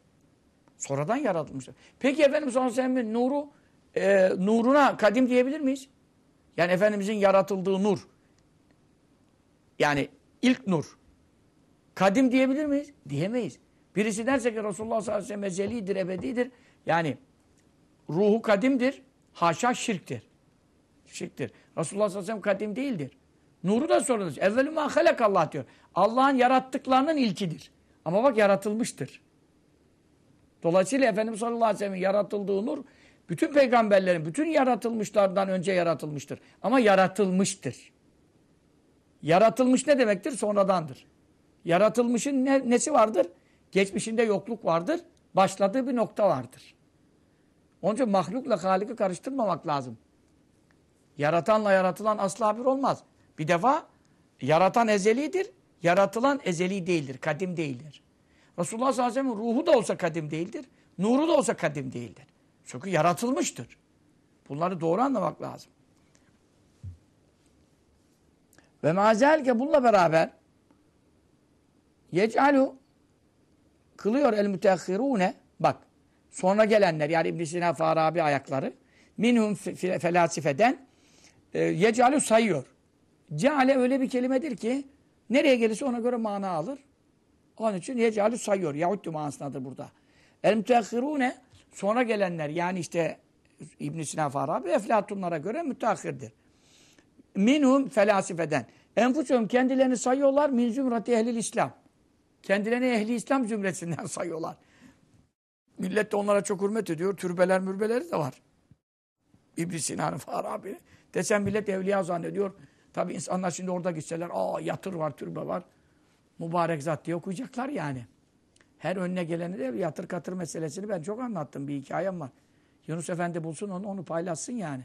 Sonradan yaratılmıştır. Peki Efendimiz sallallahu aleyhi ve sellem'in nuru, e, nuruna kadim diyebilir miyiz? Yani Efendimizin yaratıldığı nur. Yani ilk nur. Kadim diyebilir miyiz? Diyemeyiz. Birisi derse ki Resulullah sallallahu aleyhi ve sellem ezelidir, ebedidir. Yani ruhu kadimdir. Haşa şirktir. Şirktir. Resulullah sallallahu aleyhi ve sellem kadim değildir. Nuru da sonradır. Evvelü ma Allah diyor. Allah'ın yarattıklarının ilkidir. Ama bak yaratılmıştır. Dolayısıyla Efendimiz sallallahu aleyhi ve sellem'in yaratıldığı nur bütün peygamberlerin, bütün yaratılmışlardan önce yaratılmıştır. Ama yaratılmıştır. Yaratılmış ne demektir? Sonradandır. Yaratılmışın ne, nesi vardır? Geçmişinde yokluk vardır. Başladığı bir nokta vardır. Onun için mahlukla Halik'i karıştırmamak lazım. Yaratanla yaratılan asla bir olmaz. Bir defa yaratan ezelidir, yaratılan ezeli değildir, kadim değildir. Resulullah sallallahu aleyhi ve sellem'in ruhu da olsa kadim değildir, nuru da olsa kadim değildir. Çünkü yaratılmıştır. Bunları doğru anlamak lazım. Ve mazelke bununla beraber yec'alu kılıyor el müteahhirune bak sonra gelenler yani İbn Sina Farabi ayakları minhum felasifeden e, yecalü sayıyor. Ceale öyle bir kelimedir ki nereye gelirse ona göre mana alır. Onun için yecalü sayıyor. Yahut manasındadır burada. El müteahhirune sonra gelenler yani işte İbn Sina Farabi Eflatunlara göre müteahhirdir. Minhum felasifeden. Enfusuhum kendilerini sayıyorlar min zümrati ehlil İslam. Kendilerini ehli İslam zümresinden sayıyorlar. Millet de onlara çok hürmet ediyor. Türbeler mürbeleri de var. İbn Sina'nın Farabi. Desen millet evliya zannediyor. Tabi insanlar şimdi orada gitseler aa yatır var, türbe var. Mübarek zat diye okuyacaklar yani. Her önüne geleni de yatır katır meselesini ben çok anlattım. Bir hikayem var. Yunus Efendi bulsun onu, onu paylaşsın yani.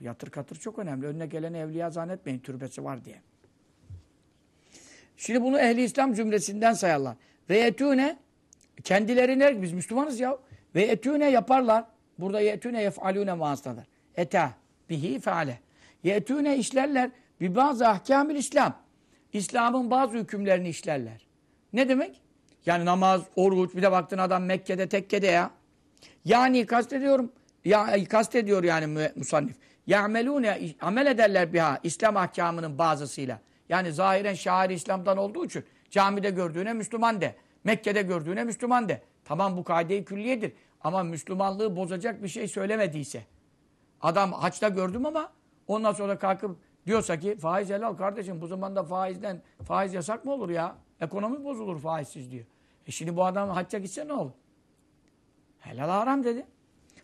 Bu yatır katır çok önemli. Önüne geleni evliya zannetmeyin türbesi var diye. Şimdi bunu ehli İslam cümlesinden sayarlar. Ve etüne kendilerine biz Müslümanız ya. Ve etüne yaparlar. Burada yetüne yef'alune manasındadır. Eta bihi feale. Yetüne işlerler bir bazı ahkamil İslam. İslam'ın bazı hükümlerini işlerler. Ne demek? Yani namaz, oruç, bir de baktın adam Mekke'de, tekkede ya. Yani kastediyorum, ya kastediyor yani musannif. Ya'melune amel ederler biha İslam ahkamının bazısıyla. Yani zahiren şair İslam'dan olduğu için camide gördüğüne Müslüman de. Mekke'de gördüğüne Müslüman de. Tamam bu kaide-i külliyedir. Ama Müslümanlığı bozacak bir şey söylemediyse. Adam haçta gördüm ama ondan sonra kalkıp diyorsa ki faiz helal kardeşim bu zamanda faizden faiz yasak mı olur ya? Ekonomi bozulur faizsiz diyor. E şimdi bu adam hacca gitse ne olur? Helal haram dedi.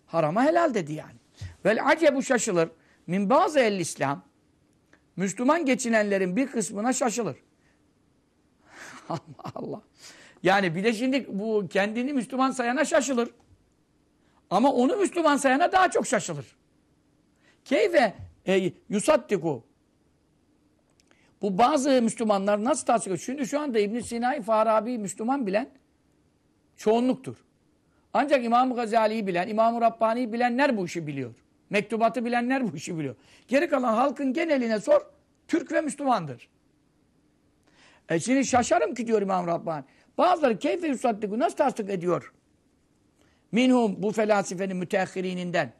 Harama helal dedi yani. Vel acebu şaşılır. Min bazı el İslam Müslüman geçinenlerin bir kısmına şaşılır. Allah Allah. Yani bir de şimdi bu kendini Müslüman sayana şaşılır. Ama onu Müslüman sayana daha çok şaşılır. Keyfe e, yusaddiku. Bu bazı Müslümanlar nasıl tasdik ediyor? Şimdi şu anda İbn Sina'yı Farabi Müslüman bilen çoğunluktur. Ancak İmam-ı Gazali'yi bilen, İmam-ı Rabbani'yi bilenler bu işi biliyor. Mektubatı bilenler bu işi biliyor. Geri kalan halkın geneline sor, Türk ve Müslümandır. E şimdi şaşarım ki diyor İmam Rabbani. Bazıları keyfe yusaddiku nasıl tasdik ediyor? Minhum bu felsefenin müteahhirininden.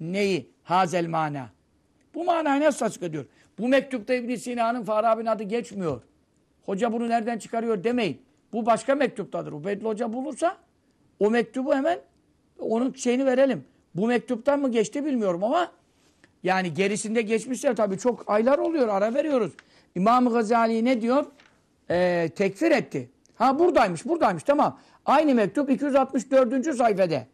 Neyi? Hazel mana. Bu manayı nasıl tasdik ediyor? Bu mektupta İbn Sina'nın Farabi'nin adı geçmiyor. Hoca bunu nereden çıkarıyor demeyin. Bu başka mektuptadır. Ubeydül Hoca bulursa o mektubu hemen onun şeyini verelim. Bu mektuptan mı geçti bilmiyorum ama yani gerisinde geçmişse tabii çok aylar oluyor. Ara veriyoruz. İmam-ı Gazali ne diyor? Ee, tekfir etti. Ha buradaymış, buradaymış. Tamam. Aynı mektup 264. sayfede.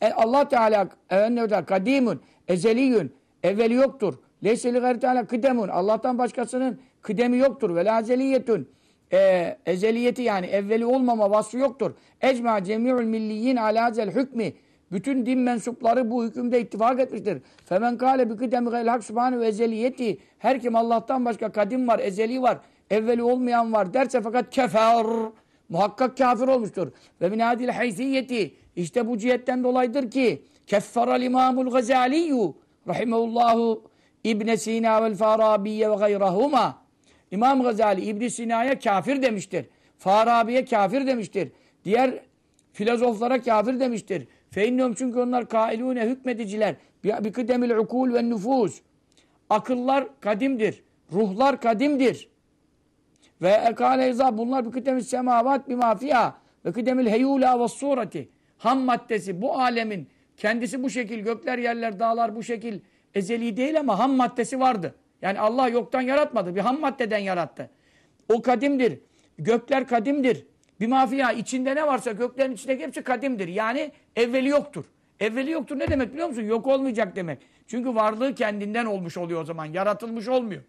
E, Allah Teala evvenne kadimun, ezeliyün, evveli yoktur. Leyseli gayri teala kıdemun. Allah'tan başkasının kıdemi yoktur. Ve lazeliyetün. E, ezeliyeti yani evveli olmama vasfı yoktur. Ecma cemi'ül milliyin alazel hükmi. Bütün din mensupları bu hükümde ittifak etmiştir. Femen kâle bi kıdemi gayril hak subhanehu ezeliyeti. Her kim Allah'tan başka kadim var, ezeli var, evveli olmayan var derse fakat kefer. Muhakkak kafir olmuştur. Ve min adil haysiyeti. İşte bu cihetten dolayıdır ki kefferal imamul gazaliyyu rahimehullahu İbn Sina vel Farabiye ve gayrahuma. İmam Gazali İbn Sina'ya kafir demiştir. Farabi'ye kafir demiştir. Diğer filozoflara kafir demiştir. Feinnum çünkü onlar kailune hükmediciler. Bi kıdemil ukul ve nüfus. Akıllar kadimdir. Ruhlar kadimdir. Ve ekale izah bunlar bi kıdemil semavat bi mafia ve kıdemil heyula ve sureti. Ham maddesi bu alemin kendisi bu şekil gökler yerler dağlar bu şekil ezeli değil ama ham maddesi vardı. Yani Allah yoktan yaratmadı. Bir ham maddeden yarattı. O kadimdir. Gökler kadimdir. Bir mafya içinde ne varsa göklerin içindeki hepsi kadimdir. Yani evveli yoktur. Evveli yoktur ne demek biliyor musun? Yok olmayacak demek. Çünkü varlığı kendinden olmuş oluyor o zaman. Yaratılmış olmuyor.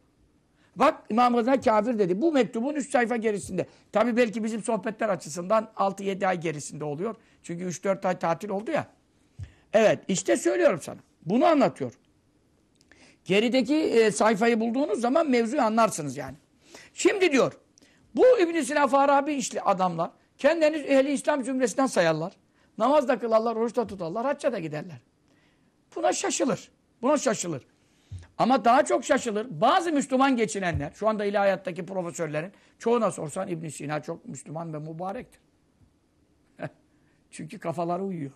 Bak İmam Gazali kafir dedi. Bu mektubun 3 sayfa gerisinde. Tabi belki bizim sohbetler açısından 6-7 ay gerisinde oluyor. Çünkü 3-4 ay tatil oldu ya. Evet işte söylüyorum sana. Bunu anlatıyor. Gerideki e, sayfayı bulduğunuz zaman mevzuyu anlarsınız yani. Şimdi diyor. Bu İbn-i Sina Farabi işli adamlar kendilerini ehli İslam cümlesinden sayarlar. Namaz da kılarlar, oruç da tutarlar, hacca da giderler. Buna şaşılır. Buna şaşılır. Ama daha çok şaşılır. Bazı Müslüman geçinenler, şu anda ilahiyattaki profesörlerin çoğuna sorsan İbn Sina çok Müslüman ve mübarektir. Çünkü kafaları uyuyor.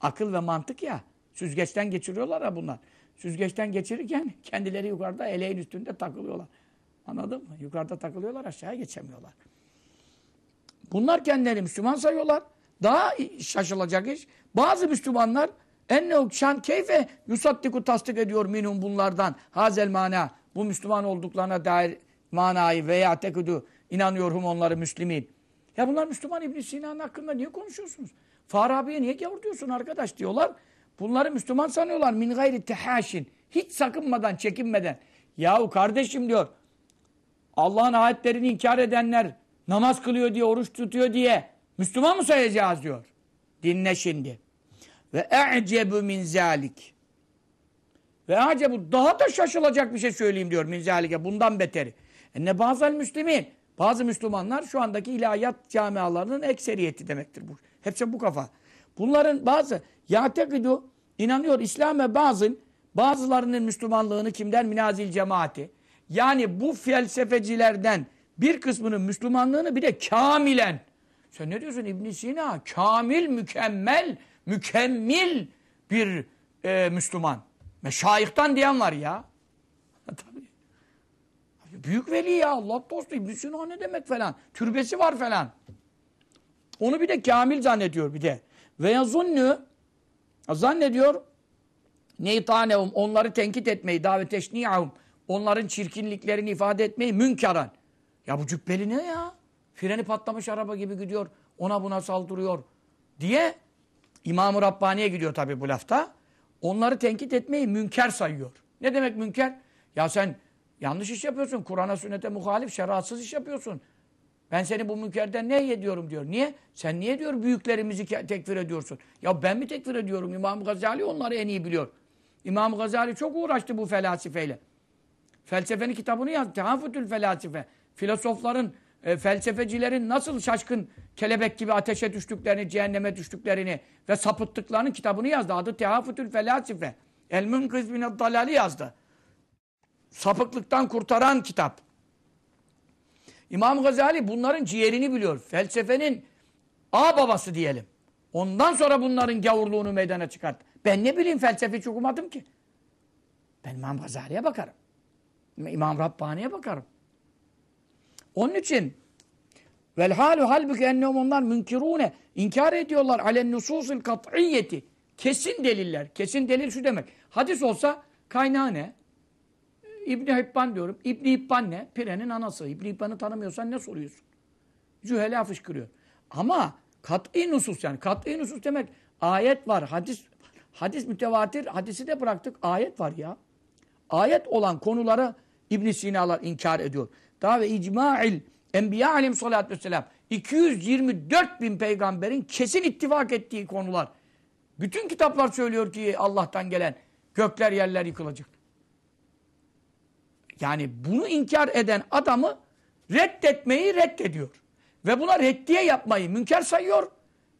Akıl ve mantık ya. Süzgeçten geçiriyorlar ya bunlar. süzgeçten geçirirken kendileri yukarıda eleğin üstünde takılıyorlar. Anladın mı? Yukarıda takılıyorlar aşağıya geçemiyorlar. Bunlar kendileri Müslüman sayıyorlar. Daha şaşılacak iş. Bazı Müslümanlar ennehu şan keyfe yusaddiku tasdik ediyor minhum bunlardan. Hazel mana. Bu Müslüman olduklarına dair manayı veya tekudu inanıyorum onları Müslümin. Ya bunlar Müslüman İbn Sina'nın hakkında niye konuşuyorsunuz? Farabi'ye niye gavur diyorsun arkadaş diyorlar. Bunları Müslüman sanıyorlar. Min gayri tehaşin. Hiç sakınmadan, çekinmeden. Yahu kardeşim diyor. Allah'ın ayetlerini inkar edenler namaz kılıyor diye, oruç tutuyor diye Müslüman mı sayacağız diyor. Dinle şimdi. Ve e'cebu min zalik. Ve acebu daha da şaşılacak bir şey söyleyeyim diyor min zalike. Bundan beteri. Enne bazı müslümin. Bazı Müslümanlar şu andaki ilahiyat camialarının ekseriyeti demektir bu. Hepsi bu kafa. Bunların bazı yatekidu inanıyor İslam'e bazı bazılarının Müslümanlığını kimden minazil cemaati. Yani bu felsefecilerden bir kısmının Müslümanlığını bir de kamilen. Sen ne diyorsun İbn Sina? Kamil, mükemmel, mükemmel bir e, Müslüman. Meşayihtan diyen var ya. Tabii. Büyük veli ya Allah dostu İbn Sina ne demek falan. Türbesi var falan. Onu bir de kamil zannediyor bir de. Ve yazunnu zannediyor neytanehum onları tenkit etmeyi, davet eşniyahum onların çirkinliklerini ifade etmeyi münkaran. Ya bu cübbeli ne ya? Freni patlamış araba gibi gidiyor. Ona buna saldırıyor. Diye İmam-ı Rabbani'ye gidiyor tabii bu lafta. Onları tenkit etmeyi münker sayıyor. Ne demek münker? Ya sen yanlış iş yapıyorsun. Kur'an'a sünnete muhalif, şeriatsız iş yapıyorsun. Ben seni bu münkerden ne ediyorum diyor. Niye? Sen niye diyor büyüklerimizi tekfir ediyorsun? Ya ben mi tekfir ediyorum? İmam Gazali onları en iyi biliyor. İmam Gazali çok uğraştı bu felsefeyle. Felsefenin kitabını yazdı. Tehafütül felasife. Filosofların, e, felsefecilerin nasıl şaşkın kelebek gibi ateşe düştüklerini, cehenneme düştüklerini ve sapıttıklarının kitabını yazdı. Adı Tehafütül felasife. El Münkiz mined dalali yazdı. Sapıklıktan kurtaran kitap. İmam Gazali bunların ciğerini biliyor. Felsefenin a babası diyelim. Ondan sonra bunların gavurluğunu meydana çıkarttı. Ben ne bileyim felsefe hiç okumadım ki. Ben İmam Gazali'ye bakarım. İmam Rabbani'ye bakarım. Onun için vel halu halbuki ennehum onlar münkirune inkar ediyorlar alen nususil kat'iyyeti kesin deliller. Kesin delil şu demek. Hadis olsa kaynağı ne? İbni Hibban diyorum. İbni Hibban ne? Pirenin anası. İbni Hibban'ı tanımıyorsan ne soruyorsun? Cühela fışkırıyor. Ama kat'i nusus yani. Kat'i nusus demek ayet var, hadis hadis mütevatir, hadisi de bıraktık. Ayet var ya. Ayet olan konuları İbn Sina'lar inkar ediyor. Daha ve icma'il Enbiya aleyhissalatü vesselam 224 bin peygamberin kesin ittifak ettiği konular. Bütün kitaplar söylüyor ki Allah'tan gelen gökler yerler yıkılacak. Yani bunu inkar eden adamı reddetmeyi reddediyor. Ve buna reddiye yapmayı münker sayıyor.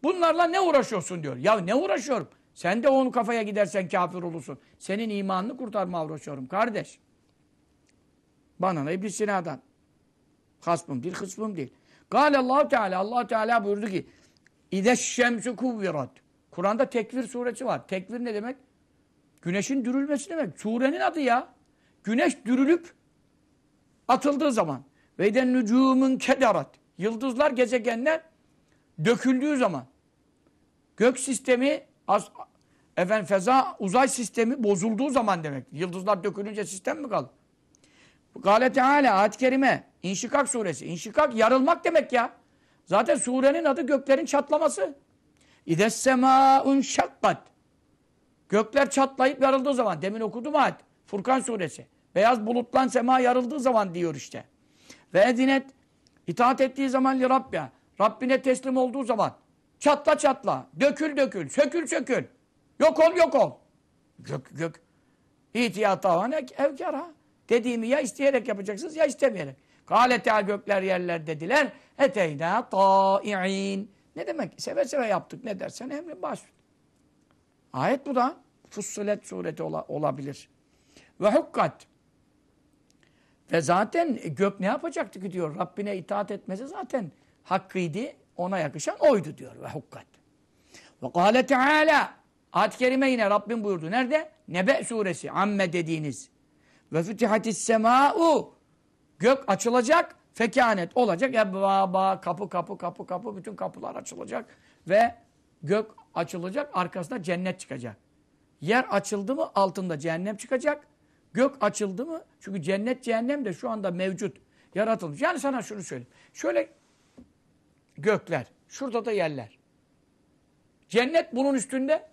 Bunlarla ne uğraşıyorsun diyor. Ya ne uğraşıyorum? Sen de onun kafaya gidersen kafir olursun. Senin imanını kurtarma uğraşıyorum kardeş. Bana ne İbn Sina'dan. Hasmım değil, kısmım değil. Gâle allah Teala, allah Teala buyurdu ki İdeş şemsü kuvvirat. Kur'an'da tekvir suresi var. Tekvir ne demek? Güneşin dürülmesi demek. Surenin adı ya. Güneş dürülüp atıldığı zaman. Ve den nücumun kedarat. Yıldızlar, gezegenler döküldüğü zaman. Gök sistemi az, efendim feza uzay sistemi bozulduğu zaman demek. Yıldızlar dökülünce sistem mi kalır? Gale Teala ayet-i kerime İnşikak suresi. İnşikak yarılmak demek ya. Zaten surenin adı göklerin çatlaması. İdes semâun şakkat. Gökler çatlayıp yarıldığı zaman. Demin okudum ayet. Furkan suresi. Beyaz bulutlan sema yarıldığı zaman diyor işte. Ve edinet itaat ettiği zaman li Rabbiya. Rabbine teslim olduğu zaman. Çatla çatla. Dökül dökül. Sökül sökül. Yok ol yok ol. Gök gök. İhtiyata var evkara. Dediğimi ya isteyerek yapacaksınız ya istemeyerek. Kâletea gökler yerler dediler. Eteyna ta'i'in. Ne demek? Seve seve yaptık. Ne dersen emrin baş. Ayet bu da. Fussilet sureti ola, olabilir. Ve hukkat. Ve zaten gök ne yapacaktı ki diyor. Rabbine itaat etmesi zaten hakkıydı. Ona yakışan oydu diyor. Ve hukkat. Ve kâle teâlâ. Ayet-i Kerime yine Rabbim buyurdu. Nerede? Nebe suresi. Amme dediğiniz. Ve fütihatis sema'u. Gök açılacak. Fekanet olacak. Ebbaba kapı kapı kapı kapı bütün kapılar açılacak. Ve gök açılacak. Arkasında cennet çıkacak. Yer açıldı mı altında cehennem çıkacak. Gök açıldı mı? Çünkü cennet cehennem de şu anda mevcut. Yaratılmış. Yani sana şunu söyleyeyim. Şöyle gökler. Şurada da yerler. Cennet bunun üstünde.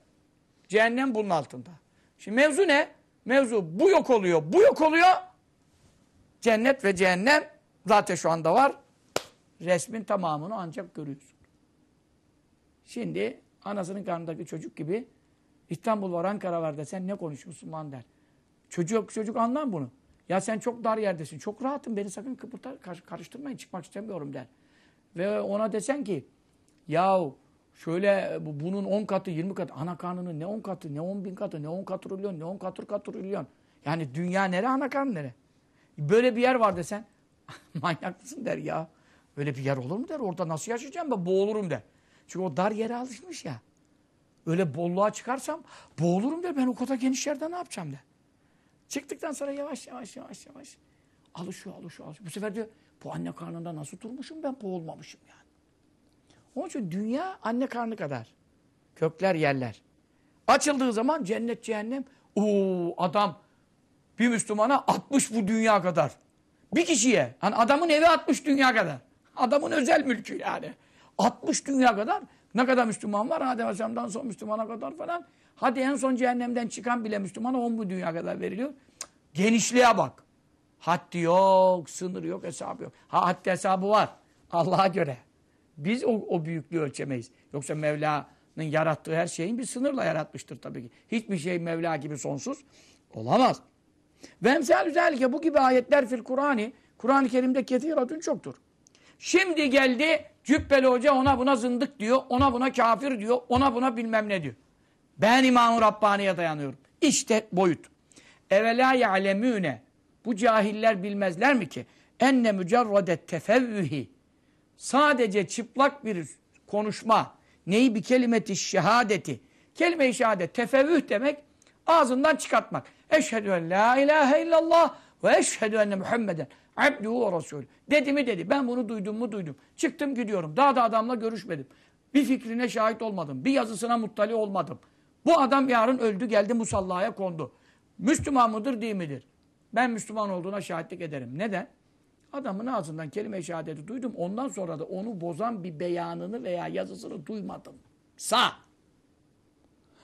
Cehennem bunun altında. Şimdi mevzu ne? Mevzu bu yok oluyor. Bu yok oluyor. Cennet ve cehennem zaten şu anda var. Resmin tamamını ancak görüyorsun. Şimdi anasının karnındaki çocuk gibi İstanbul var, Ankara var desen ne konuşuyorsun lan der. Çocuk çocuk anlar bunu. Ya sen çok dar yerdesin, çok rahatım, beni sakın kıpırta, karıştırmayın, çıkmak istemiyorum der. Ve ona desen ki, yahu şöyle bu, bunun 10 katı, 20 katı, ana karnının ne 10 katı, ne 10 bin katı, ne 10 katrilyon, ne 10 katır katrilyon. Yani dünya nere, ana karnı nere? Böyle bir yer var desen, manyaklısın der ya. Öyle bir yer olur mu der, orada nasıl yaşayacağım ben, boğulurum der. Çünkü o dar yere alışmış ya. Öyle bolluğa çıkarsam boğulurum der. Ben o kadar geniş yerde ne yapacağım der. Çıktıktan sonra yavaş yavaş yavaş yavaş alışıyor alışıyor alışıyor. Bu sefer diyor bu anne karnında nasıl durmuşum ben boğulmamışım yani. Onun için dünya anne karnı kadar. Kökler yerler. Açıldığı zaman cennet cehennem o adam bir Müslümana 60 bu dünya kadar. Bir kişiye. Hani adamın evi 60 dünya kadar. Adamın özel mülkü yani. 60 dünya kadar ne kadar Müslüman var? Adem Aleyhisselam'dan son Müslümana kadar falan. Hadi en son cehennemden çıkan bile Müslümana 10 bu dünya kadar veriliyor. Genişliğe bak. Haddi yok, sınır yok, hesabı yok. Ha haddi hesabı var. Allah'a göre. Biz o, o büyüklüğü ölçemeyiz. Yoksa Mevla'nın yarattığı her şeyin bir sınırla yaratmıştır tabii ki. Hiçbir şey Mevla gibi sonsuz olamaz. Ve özellikle bu gibi ayetler fil Kur'an'ı Kur'an-ı Kerim'de kethiratun çoktur. Şimdi geldi Cübbeli Hoca ona buna zındık diyor, ona buna kafir diyor, ona buna bilmem ne diyor. Ben İmam-ı Rabbani'ye dayanıyorum. İşte boyut. Evela ya'lemûne. Bu cahiller bilmezler mi ki? Enne mücerradet tefevvühi. Sadece çıplak bir konuşma. Neyi bir kelimeti şehadeti. Kelime-i şehadet tefevvüh demek ağzından çıkartmak. Eşhedü en la ilahe illallah ve eşhedü enne Muhammeden abduhu ve rasulü. Dedi mi dedi. Ben bunu duydum mu duydum. Çıktım gidiyorum. Daha da adamla görüşmedim. Bir fikrine şahit olmadım. Bir yazısına muttali olmadım. Bu adam yarın öldü geldi musallaya kondu. Müslüman mıdır değil midir? Ben Müslüman olduğuna şahitlik ederim. Neden? Adamın ağzından kelime-i şehadeti duydum. Ondan sonra da onu bozan bir beyanını veya yazısını duymadım. Sa.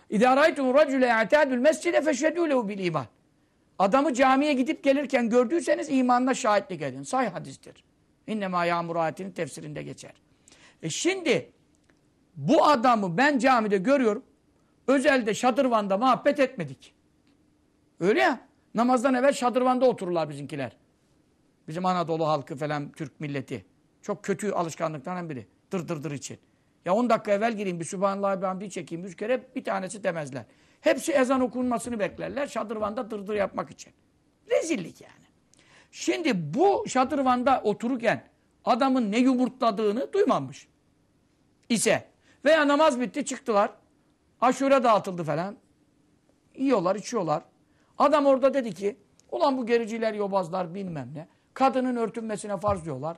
İzâ râytum racüle ya'tâdül mescide feşhedû lehu bil iman. Adamı camiye gidip gelirken gördüyseniz imanla şahitlik edin. Say hadistir. İnnemâ yağmur ayetinin tefsirinde geçer. E şimdi bu adamı ben camide görüyorum. Özelde şadırvanda muhabbet etmedik. Öyle ya. Namazdan evvel şadırvanda otururlar bizimkiler. Bizim Anadolu halkı falan Türk milleti. Çok kötü alışkanlıklardan biri. Dır dır dır için. Ya 10 dakika evvel gireyim bir Sübhanallah bir hamdi çekeyim. Üç kere bir tanesi demezler. Hepsi ezan okunmasını beklerler. Şadırvanda dırdır yapmak için. Rezillik yani. Şimdi bu şadırvanda otururken adamın ne yumurtladığını duymamış. ise veya namaz bitti çıktılar. Aşure dağıtıldı falan. Yiyorlar, içiyorlar. Adam orada dedi ki, ulan bu gericiler, yobazlar bilmem ne. Kadının örtünmesine farz diyorlar.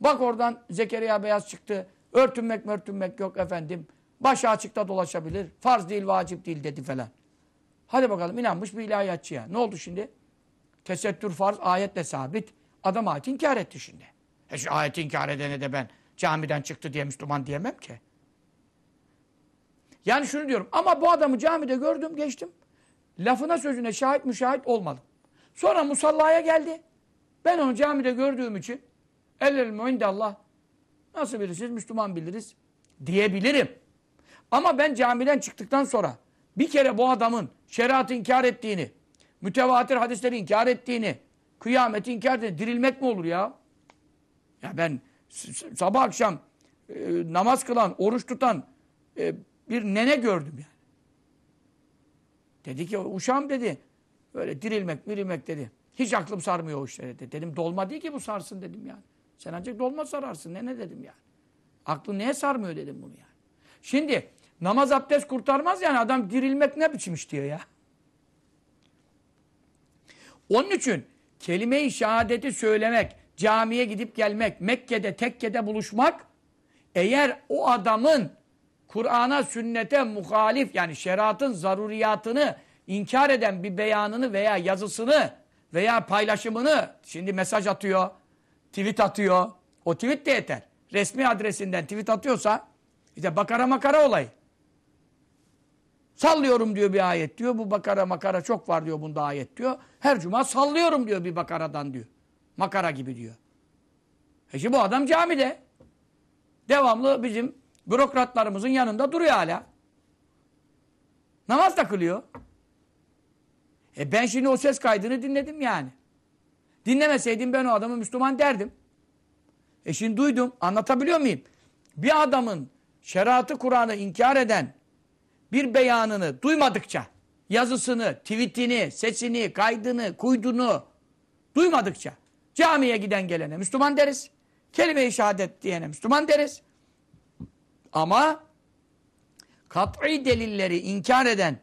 Bak oradan Zekeriya Beyaz çıktı. Örtünmek mörtünmek yok efendim. Başı açıkta dolaşabilir. Farz değil, vacip değil dedi falan. Hadi bakalım inanmış bir ilahiyatçıya. Ne oldu şimdi? Tesettür farz ayetle sabit. Adam ayeti inkar etti şimdi. E şu ayeti inkar edene de ben camiden çıktı diye Müslüman diyemem ki. Yani şunu diyorum. Ama bu adamı camide gördüm, geçtim. Lafına sözüne şahit müşahit olmadım. Sonra musallaya geldi. Ben onu camide gördüğüm için ellerim Allah nasıl bilirsiniz Müslüman biliriz diyebilirim. Ama ben camiden çıktıktan sonra bir kere bu adamın şeriatı inkar ettiğini, mütevatir hadisleri inkar ettiğini, kıyameti inkar ettiğini dirilmek mi olur ya? Ya ben sabah akşam e, namaz kılan, oruç tutan e, bir nene gördüm yani. Dedi ki uşağım dedi. Böyle dirilmek, mirilmek dedi. Hiç aklım sarmıyor o işlere dedi. Dedim dolma değil ki bu sarsın dedim yani. Sen ancak dolma sararsın. Ne ne dedim yani. Aklın neye sarmıyor dedim bunu yani. Şimdi Namaz abdest kurtarmaz yani adam dirilmek ne biçim iş diyor ya. Onun için kelime-i şehadeti söylemek, camiye gidip gelmek, Mekke'de, tekkede buluşmak eğer o adamın Kur'an'a, sünnete muhalif yani şeriatın zaruriyatını inkar eden bir beyanını veya yazısını veya paylaşımını şimdi mesaj atıyor, tweet atıyor. O tweet de yeter. Resmi adresinden tweet atıyorsa işte bakara makara olayı. Sallıyorum diyor bir ayet diyor. Bu bakara makara çok var diyor bunda ayet diyor. Her cuma sallıyorum diyor bir bakaradan diyor. Makara gibi diyor. E şimdi bu adam camide. Devamlı bizim bürokratlarımızın yanında duruyor hala. Namaz da kılıyor. E ben şimdi o ses kaydını dinledim yani. Dinlemeseydim ben o adamı Müslüman derdim. E şimdi duydum. Anlatabiliyor muyum? Bir adamın şeriatı Kur'an'ı inkar eden bir beyanını duymadıkça, yazısını, tweetini, sesini, kaydını, kuydunu duymadıkça camiye giden gelene Müslüman deriz. Kelime-i şehadet diyene Müslüman deriz. Ama kat'i delilleri inkar eden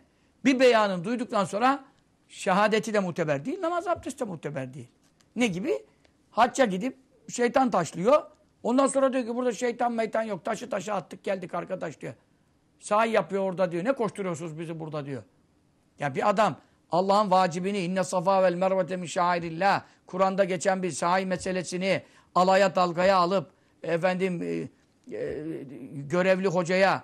bir beyanını duyduktan sonra şehadeti de muteber değil, namaz abdesti de muteber değil. Ne gibi? Hacca gidip şeytan taşlıyor. Ondan sonra diyor ki burada şeytan meytan yok. Taşı taşı attık geldik arkadaş diyor. Sahi yapıyor orada diyor. Ne koşturuyorsunuz bizi burada diyor. Ya bir adam Allah'ın vacibini inne safa vel mervete min şairillah Kur'an'da geçen bir sahi meselesini alaya dalgaya alıp efendim e, e, görevli hocaya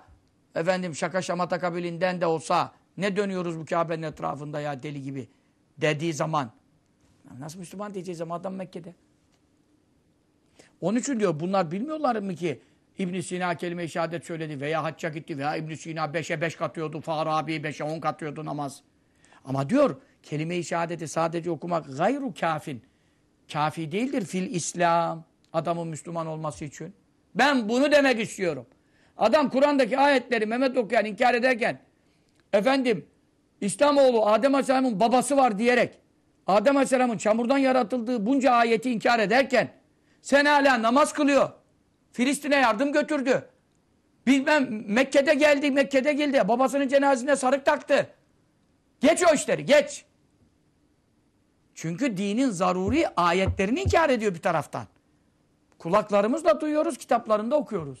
efendim şaka şamata kabilinden de olsa ne dönüyoruz bu Kabe'nin etrafında ya deli gibi dediği zaman nasıl Müslüman diyeceğiz ama adam Mekke'de. Onun için diyor bunlar bilmiyorlar mı ki ibn Sina kelime-i şehadet söyledi veya hacca gitti veya ibn Sina beşe beş katıyordu, Farabi beşe on katıyordu namaz. Ama diyor kelime-i şehadeti sadece okumak gayru kafin. Kafi değildir fil İslam. Adamın Müslüman olması için. Ben bunu demek istiyorum. Adam Kur'an'daki ayetleri Mehmet okuyan, inkar ederken efendim İslamoğlu Adem Aleyhisselam'ın babası var diyerek Adem Aleyhisselam'ın çamurdan yaratıldığı bunca ayeti inkar ederken sen hala namaz kılıyor. Filistin'e yardım götürdü. Bilmem Mekke'de geldi, Mekke'de geldi. Babasının cenazesine sarık taktı. Geç o işleri, geç. Çünkü dinin zaruri ayetlerini inkar ediyor bir taraftan. Kulaklarımızla duyuyoruz, kitaplarında okuyoruz.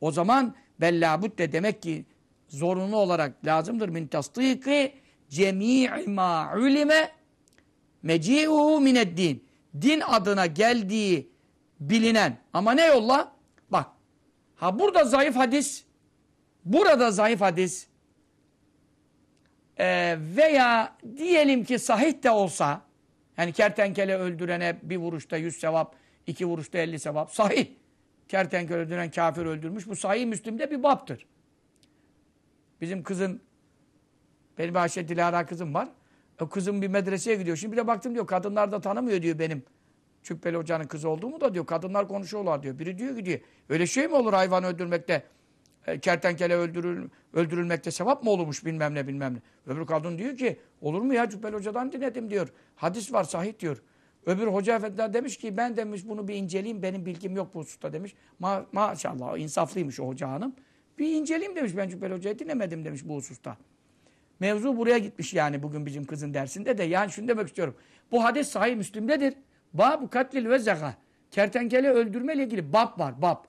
O zaman bellabut de demek ki zorunlu olarak lazımdır min tasdiki cemii ma ulime meci'uhu mineddin. Din adına geldiği bilinen. Ama ne yolla? Bak. Ha burada zayıf hadis, burada zayıf hadis e, veya diyelim ki sahih de olsa yani kertenkele öldürene bir vuruşta yüz sevap, iki vuruşta elli sevap. Sahih. Kertenkele öldüren kafir öldürmüş. Bu sahih Müslim'de bir baptır. Bizim kızın benim Ayşe Dilara kızım var. O kızım bir medreseye gidiyor. Şimdi bir de baktım diyor kadınlar da tanımıyor diyor benim. Cübbeli hocanın kızı olduğumu da diyor. Kadınlar konuşuyorlar diyor. Biri diyor ki diyor. Öyle şey mi olur hayvan öldürmekte? E, kertenkele öldürül, öldürülmekte sevap mı olurmuş bilmem ne bilmem ne. Öbür kadın diyor ki olur mu ya Cübbeli hocadan dinledim diyor. Hadis var sahih diyor. Öbür hoca efendiler demiş ki ben demiş bunu bir inceleyeyim benim bilgim yok bu hususta demiş. Ma maşallah insaflıymış o hoca hanım. Bir inceleyeyim demiş ben Cübbeli hocayı dinlemedim demiş bu hususta. Mevzu buraya gitmiş yani bugün bizim kızın dersinde de. Yani şunu demek istiyorum. Bu hadis sahih Müslim'dedir. Bab katlil ve zeka. Kertenkele öldürme ile ilgili bab var bab.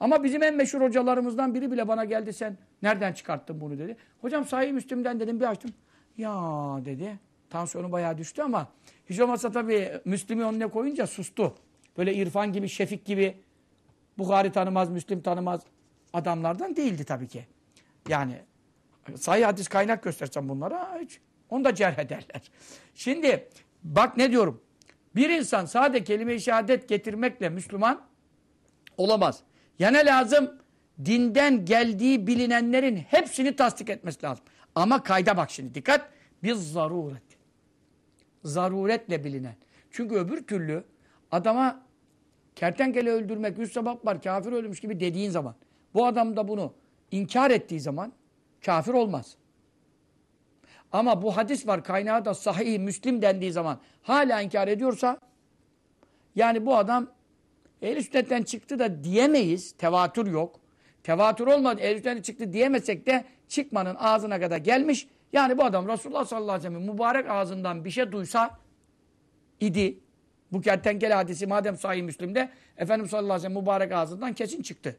Ama bizim en meşhur hocalarımızdan biri bile bana geldi sen nereden çıkarttın bunu dedi. Hocam sahih Müslim'den dedim bir açtım. Ya dedi. Tansiyonu bayağı düştü ama hiç olmazsa tabii Müslim'i önüne koyunca sustu. Böyle İrfan gibi, Şefik gibi Bukhari tanımaz, Müslim tanımaz adamlardan değildi tabii ki. Yani sahih hadis kaynak göstersem bunlara hiç onu da cerh ederler. Şimdi bak ne diyorum. Bir insan sade kelime-i şehadet getirmekle Müslüman olamaz. Yani lazım dinden geldiği bilinenlerin hepsini tasdik etmesi lazım. Ama kayda bak şimdi dikkat. Bir zaruret. Zaruretle bilinen. Çünkü öbür türlü adama kertenkele öldürmek, yüz sebep var, kafir ölmüş gibi dediğin zaman bu adam da bunu inkar ettiği zaman kafir olmaz. Ama bu hadis var kaynağı da sahih, müslim dendiği zaman hala inkar ediyorsa yani bu adam ehl sünnetten çıktı da diyemeyiz. Tevatür yok. tevatür olmadı, ehl sünnetten çıktı diyemesek de çıkmanın ağzına kadar gelmiş. Yani bu adam Resulullah sallallahu aleyhi ve sellem mübarek ağzından bir şey duysa idi. Bu kertenkele hadisi madem sahih Müslim'de Efendimiz sallallahu aleyhi ve sellem mübarek ağzından kesin çıktı.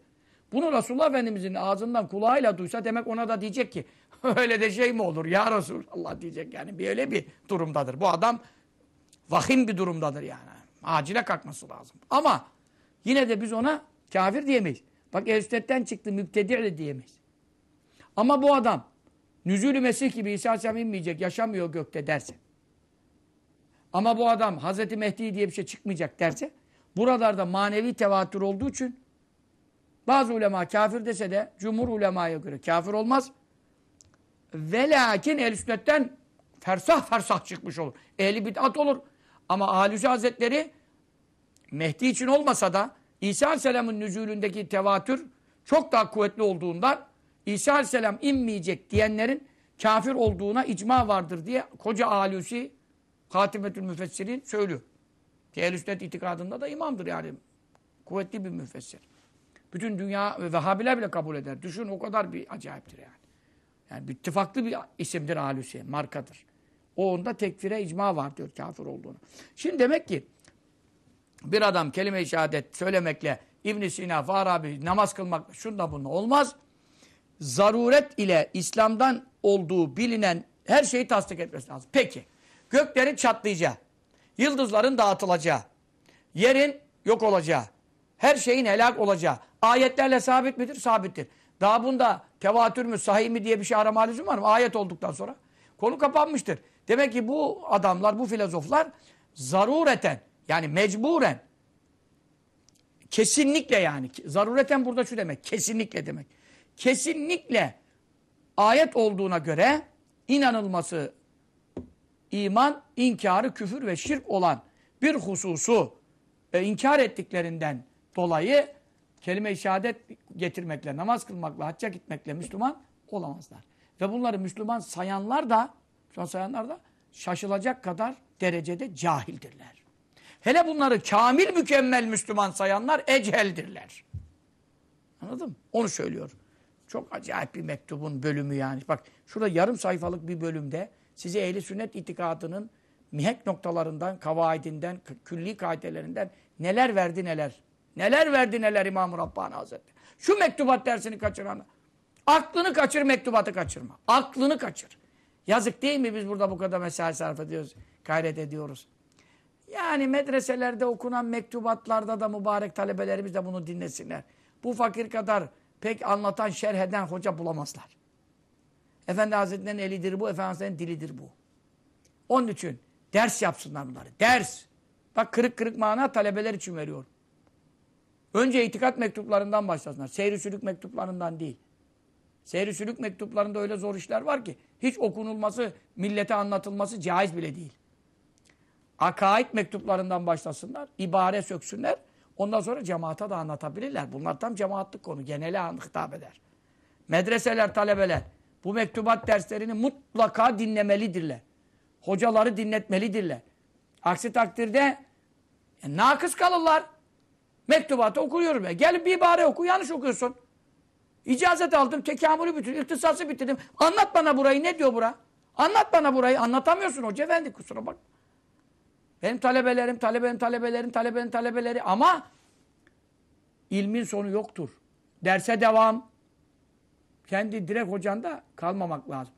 Bunu Resulullah Efendimizin ağzından kulağıyla duysa demek ona da diyecek ki öyle de şey mi olur ya Resulullah diyecek yani. Bir öyle bir durumdadır. Bu adam vahim bir durumdadır yani. Acile kalkması lazım. Ama yine de biz ona kafir diyemeyiz. Bak Evstet'ten çıktı mübtedi de diyemeyiz. Ama bu adam Nüzulü Mesih gibi İsa Aleyhisselam inmeyecek, yaşamıyor gökte derse. Ama bu adam Hazreti Mehdi diye bir şey çıkmayacak derse buralarda manevi tevatür olduğu için bazı ulema kafir dese de cumhur ulemaya göre kafir olmaz. Ve lakin el sünnetten fersah fersah çıkmış olur. Ehli bid'at olur. Ama Ahlüsü Hazretleri Mehdi için olmasa da İsa Aleyhisselam'ın nüzulündeki tevatür çok daha kuvvetli olduğundan İsa Aleyhisselam inmeyecek diyenlerin kafir olduğuna icma vardır diye koca Ahlüsü Hatimetül Müfessirin söylüyor. Ki ehl itikadında da imamdır yani. Kuvvetli bir müfessir. Bütün dünya Vehhabiler bile kabul eder. Düşün o kadar bir acayiptir yani. Yani bir ittifaklı bir isimdir Ahlüsü, markadır. O onda tekfire icma var diyor kafir olduğunu. Şimdi demek ki bir adam kelime-i şehadet söylemekle İbn Sina, Farabi namaz kılmakla şunda bununla olmaz. Zaruret ile İslam'dan olduğu bilinen her şeyi tasdik etmesi lazım. Peki göklerin çatlayacağı, yıldızların dağıtılacağı, yerin yok olacağı, her şeyin helak olacağı ayetlerle sabit midir? Sabittir. Daha bunda tevatür mü, sahih mi diye bir şey arama lüzum var mı? Ayet olduktan sonra konu kapanmıştır. Demek ki bu adamlar, bu filozoflar zarureten yani mecburen kesinlikle yani zarureten burada şu demek kesinlikle demek. Kesinlikle ayet olduğuna göre inanılması iman, inkarı, küfür ve şirk olan bir hususu e, inkar ettiklerinden dolayı kelime-i şehadet getirmekle, namaz kılmakla, hacca gitmekle Müslüman olamazlar. Ve bunları Müslüman sayanlar da, Müslüman sayanlar da şaşılacak kadar derecede cahildirler. Hele bunları kamil mükemmel Müslüman sayanlar eceldirler. Anladın mı? Onu söylüyor. Çok acayip bir mektubun bölümü yani. Bak şurada yarım sayfalık bir bölümde size ehli sünnet itikadının mihek noktalarından, kavaidinden, külli kaidelerinden neler verdi neler. Neler verdi neler İmam-ı Rabbani Hazretleri. Şu mektubat dersini kaçıran. Aklını kaçır, mektubatı kaçırma. Aklını kaçır. Yazık değil mi biz burada bu kadar mesai sarf ediyoruz, gayret ediyoruz. Yani medreselerde okunan mektubatlarda da mübarek talebelerimiz de bunu dinlesinler. Bu fakir kadar pek anlatan, şerh eden hoca bulamazlar. Efendi Hazretleri'nin elidir bu, Efendi Hazretleri'nin dilidir bu. Onun için ders yapsınlar bunları. Ders. Bak kırık kırık mana talebeler için veriyor. Önce itikat mektuplarından başlasınlar. Seyri sülük mektuplarından değil. Seyri sülük mektuplarında öyle zor işler var ki hiç okunulması, millete anlatılması caiz bile değil. Akaid mektuplarından başlasınlar. ibare söksünler. Ondan sonra cemaata da anlatabilirler. Bunlar tam cemaatlık konu. Genele hitap eder. Medreseler, talebeler bu mektubat derslerini mutlaka dinlemelidirler. Hocaları dinletmelidirler. Aksi takdirde e, nakıs kalırlar. Mektubatı okuyorum. Ya. Gel bir ibare oku, yanlış okuyorsun. İcazet aldım, tekamülü bitirdim, ihtisası bitirdim. Anlat bana burayı, ne diyor bura? Anlat bana burayı, anlatamıyorsun hoca efendi, kusura bak. Benim talebelerim, talebenin talebelerin, talebenin talebeleri ama ilmin sonu yoktur. Derse devam. Kendi direkt hocanda kalmamak lazım.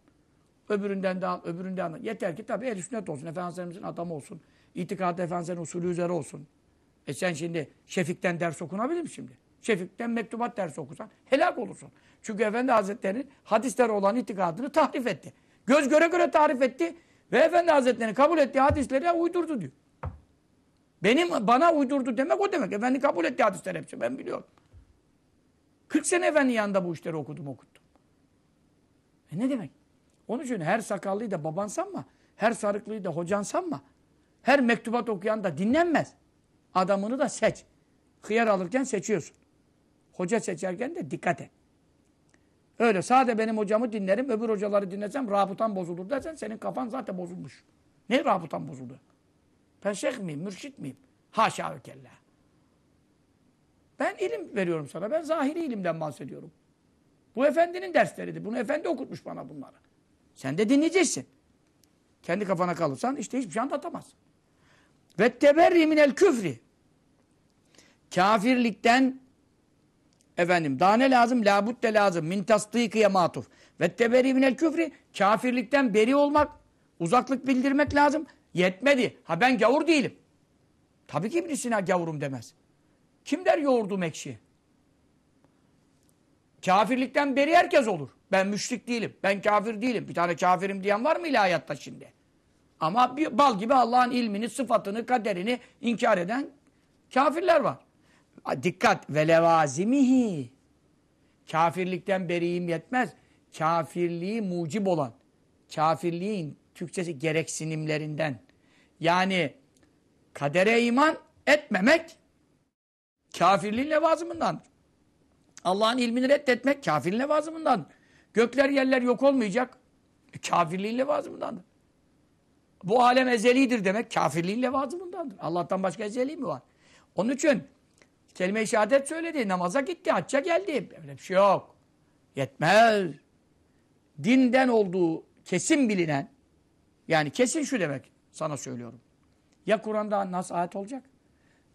Öbüründen de al, öbüründen al. Yeter ki tabii el sünnet olsun, Efendimiz'in adamı olsun. İtikadı Efendimiz'in usulü üzere olsun. E sen şimdi Şefik'ten ders okunabilir mi şimdi? Şefik'ten mektubat ders okusan helak olursun. Çünkü Efendi Hazretleri'nin hadisler olan itikadını tahrif etti. Göz göre göre tarif etti. Ve Efendi Hazretleri'nin kabul ettiği hadisleri uydurdu diyor. Benim bana uydurdu demek o demek. Efendi kabul etti hadisler hepsi ben biliyorum. 40 sene Efendi yanında bu işleri okudum okuttum. E ne demek? Onun için her sakallıyı da baban sanma. Her sarıklıyı da hocan sanma. Her mektubat okuyan da dinlenmez. Adamını da seç. Hıyar alırken seçiyorsun. Hoca seçerken de dikkat et. Öyle sade benim hocamı dinlerim, öbür hocaları dinlesem rabıtan bozulur dersen senin kafan zaten bozulmuş. Ne rabıtan bozuldu? Ben şeyh miyim, mürşit miyim? Haşa ve kella. Ben ilim veriyorum sana. Ben zahiri ilimden bahsediyorum. Bu efendinin dersleridir. Bunu efendi okutmuş bana bunları. Sen de dinleyeceksin. Kendi kafana kalırsan işte hiçbir şey anlatamazsın. Ve teberri minel küfri. Kafirlikten efendim daha ne lazım? Labudde lazım. Min tasdikiye matuf. Ve teberri minel küfri. Kafirlikten beri olmak, uzaklık bildirmek lazım. Yetmedi. Ha ben gavur değilim. Tabii ki ibn Sina gavurum demez. Kim der yoğurdum ekşi? Kafirlikten beri herkes olur. Ben müşrik değilim. Ben kafir değilim. Bir tane kafirim diyen var mı ilahiyatta şimdi? Ama bir bal gibi Allah'ın ilmini, sıfatını, kaderini inkar eden kafirler var. Dikkat! Ve levazimihi. Kafirlikten beriyim yetmez. Kafirliği mucib olan, kafirliğin Türkçesi gereksinimlerinden. Yani kadere iman etmemek kafirliğin levazımındandır. Allah'ın ilmini reddetmek kafirliğin levazımındandır. Gökler yerler yok olmayacak. Kafirliğin levazımındandır. Bu alem ezelidir demek kafirliğin levazımındandır. Allah'tan başka ezeli mi var? Onun için kelime-i şehadet söyledi, namaza gitti, hacca geldi. Öyle bir şey yok. Yetmez. Dinden olduğu kesin bilinen, yani kesin şu demek sana söylüyorum. Ya Kur'an'da nas ayet olacak,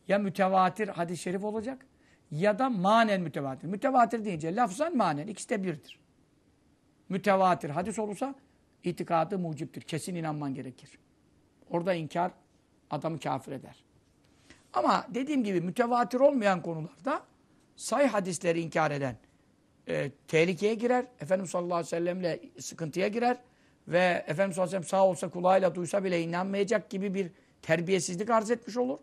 ya mütevatir hadis-i şerif olacak, ya da manen mütevatir. Mütevatir deyince lafzan manen ikisi de birdir. Mütevatir hadis olursa itikadı muciptir. Kesin inanman gerekir. Orada inkar adamı kafir eder. Ama dediğim gibi mütevatir olmayan konularda say hadisleri inkar eden e, tehlikeye girer. Efendimiz sallallahu aleyhi ve sellemle sıkıntıya girer. Ve Efendimiz sallallahu aleyhi ve sellem sağ olsa kulağıyla duysa bile inanmayacak gibi bir terbiyesizlik arz etmiş olur.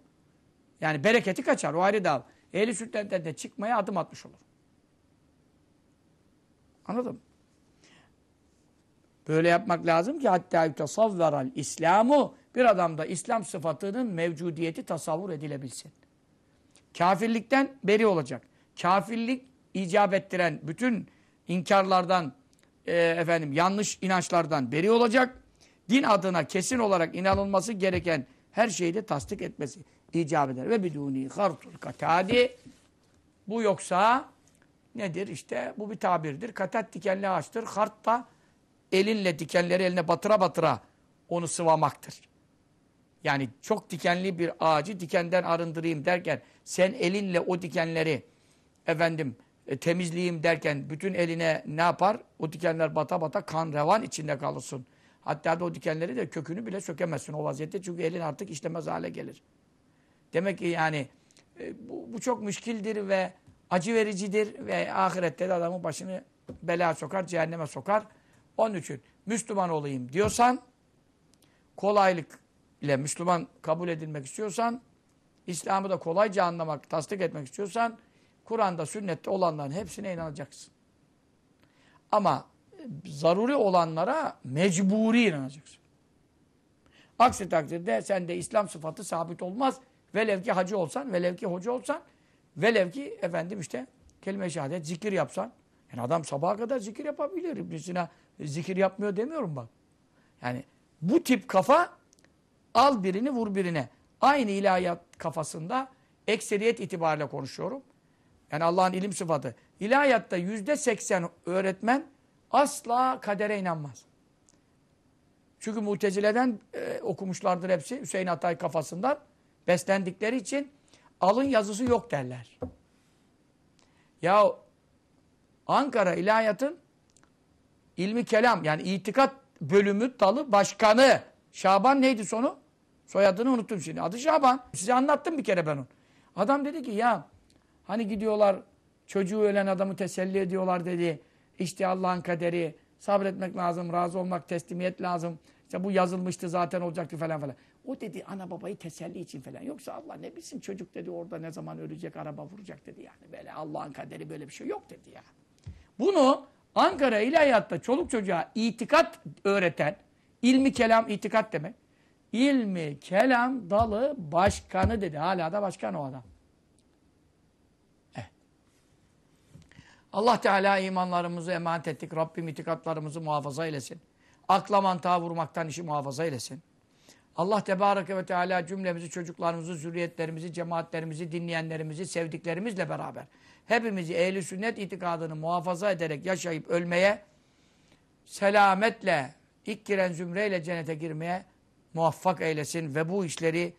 Yani bereketi kaçar. O ayrı dal. Ehli sünnetten de çıkmaya adım atmış olur. Anladın mı? Böyle yapmak lazım ki hatta yutasavveral İslamu bir adamda İslam sıfatının mevcudiyeti tasavvur edilebilsin. Kafirlikten beri olacak. Kafirlik icap ettiren bütün inkarlardan, e, efendim yanlış inançlardan beri olacak. Din adına kesin olarak inanılması gereken her şeyi de tasdik etmesi icap eder. Ve biduni hartul katadi bu yoksa nedir? İşte bu bir tabirdir. Katat dikenli ağaçtır. Hart da elinle dikenleri eline batıra batıra onu sıvamaktır. Yani çok dikenli bir ağacı dikenden arındırayım derken sen elinle o dikenleri efendim e, temizleyeyim derken bütün eline ne yapar? O dikenler bata bata kan revan içinde kalırsın. Hatta da o dikenleri de kökünü bile sökemezsin o vaziyette. Çünkü elin artık işlemez hale gelir. Demek ki yani e, bu, bu çok müşkildir ve acı vericidir ve ahirette de adamın başını bela sokar, cehenneme sokar. Onun için Müslüman olayım diyorsan, kolaylık ile Müslüman kabul edilmek istiyorsan, İslam'ı da kolayca anlamak, tasdik etmek istiyorsan, Kur'an'da, sünnette olanların hepsine inanacaksın. Ama zaruri olanlara mecburi inanacaksın. Aksi takdirde sende İslam sıfatı sabit olmaz. Velev ki hacı olsan, velev ki hoca olsan, velev ki efendim işte kelime-i şehadet, zikir yapsan. Yani adam sabaha kadar zikir yapabilir. İbn zikir yapmıyor demiyorum bak. Yani bu tip kafa al birini vur birine. Aynı ilahiyat kafasında ekseriyet itibariyle konuşuyorum. Yani Allah'ın ilim sıfatı. İlahiyatta yüzde seksen öğretmen asla kadere inanmaz. Çünkü mutezileden e, okumuşlardır hepsi. Hüseyin Atay kafasından beslendikleri için alın yazısı yok derler. Ya Ankara İlahiyat'ın ilmi kelam yani itikat bölümü dalı başkanı Şaban neydi sonu? Soyadını unuttum şimdi. Adı Şaban. Size anlattım bir kere ben onu. Adam dedi ki ya hani gidiyorlar çocuğu ölen adamı teselli ediyorlar dedi. İşte Allah'ın kaderi sabretmek lazım, razı olmak, teslimiyet lazım. İşte bu yazılmıştı zaten olacaktı falan falan. O dedi ana babayı teselli için falan. Yoksa Allah ne bilsin çocuk dedi orada ne zaman ölecek araba vuracak dedi yani. Böyle Allah'ın kaderi böyle bir şey yok dedi ya. Bunu Ankara İlahiyat'ta çoluk çocuğa itikat öğreten, ilmi kelam itikat demek. İlmi kelam dalı başkanı dedi. Hala da başkan o adam. Evet. Allah Teala imanlarımızı emanet ettik. Rabbim itikatlarımızı muhafaza eylesin. Akla mantığa vurmaktan işi muhafaza eylesin. Allah Tebareke ve Teala cümlemizi, çocuklarımızı, zürriyetlerimizi, cemaatlerimizi, dinleyenlerimizi, sevdiklerimizle beraber hepimizi ehli sünnet itikadını muhafaza ederek yaşayıp ölmeye, selametle, ilk giren zümreyle cennete girmeye muvaffak eylesin ve bu işleri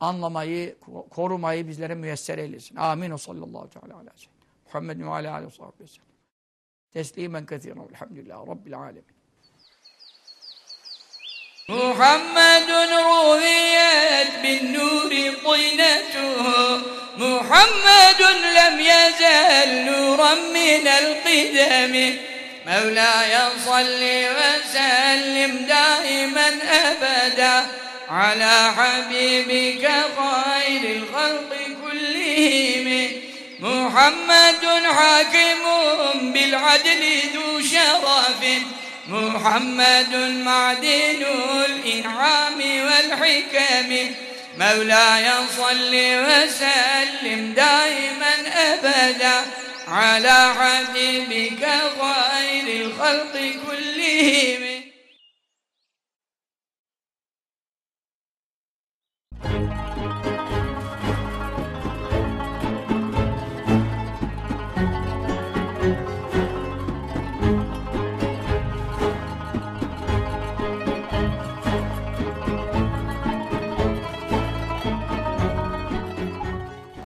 anlamayı, korumayı bizlere müyesser eylesin. Amin. O sallallahu teala aleyhi ve sellem. Muhammedin ve aleyhi ve sellem. Teslimen kethiren. Elhamdülillah. Rabbil alemin. محمد رويت بالنور طينته محمد لم يزل نورا من القدم مولاي صل وسلم دائما ابدا على حبيبك خير الخلق كلهم. محمد حاكم بالعدل ذو شرف. محمد معدن الإنعام والحكم. مولاي صل وسلم دائما أبدا على حبيبك خير الخلق كلهم.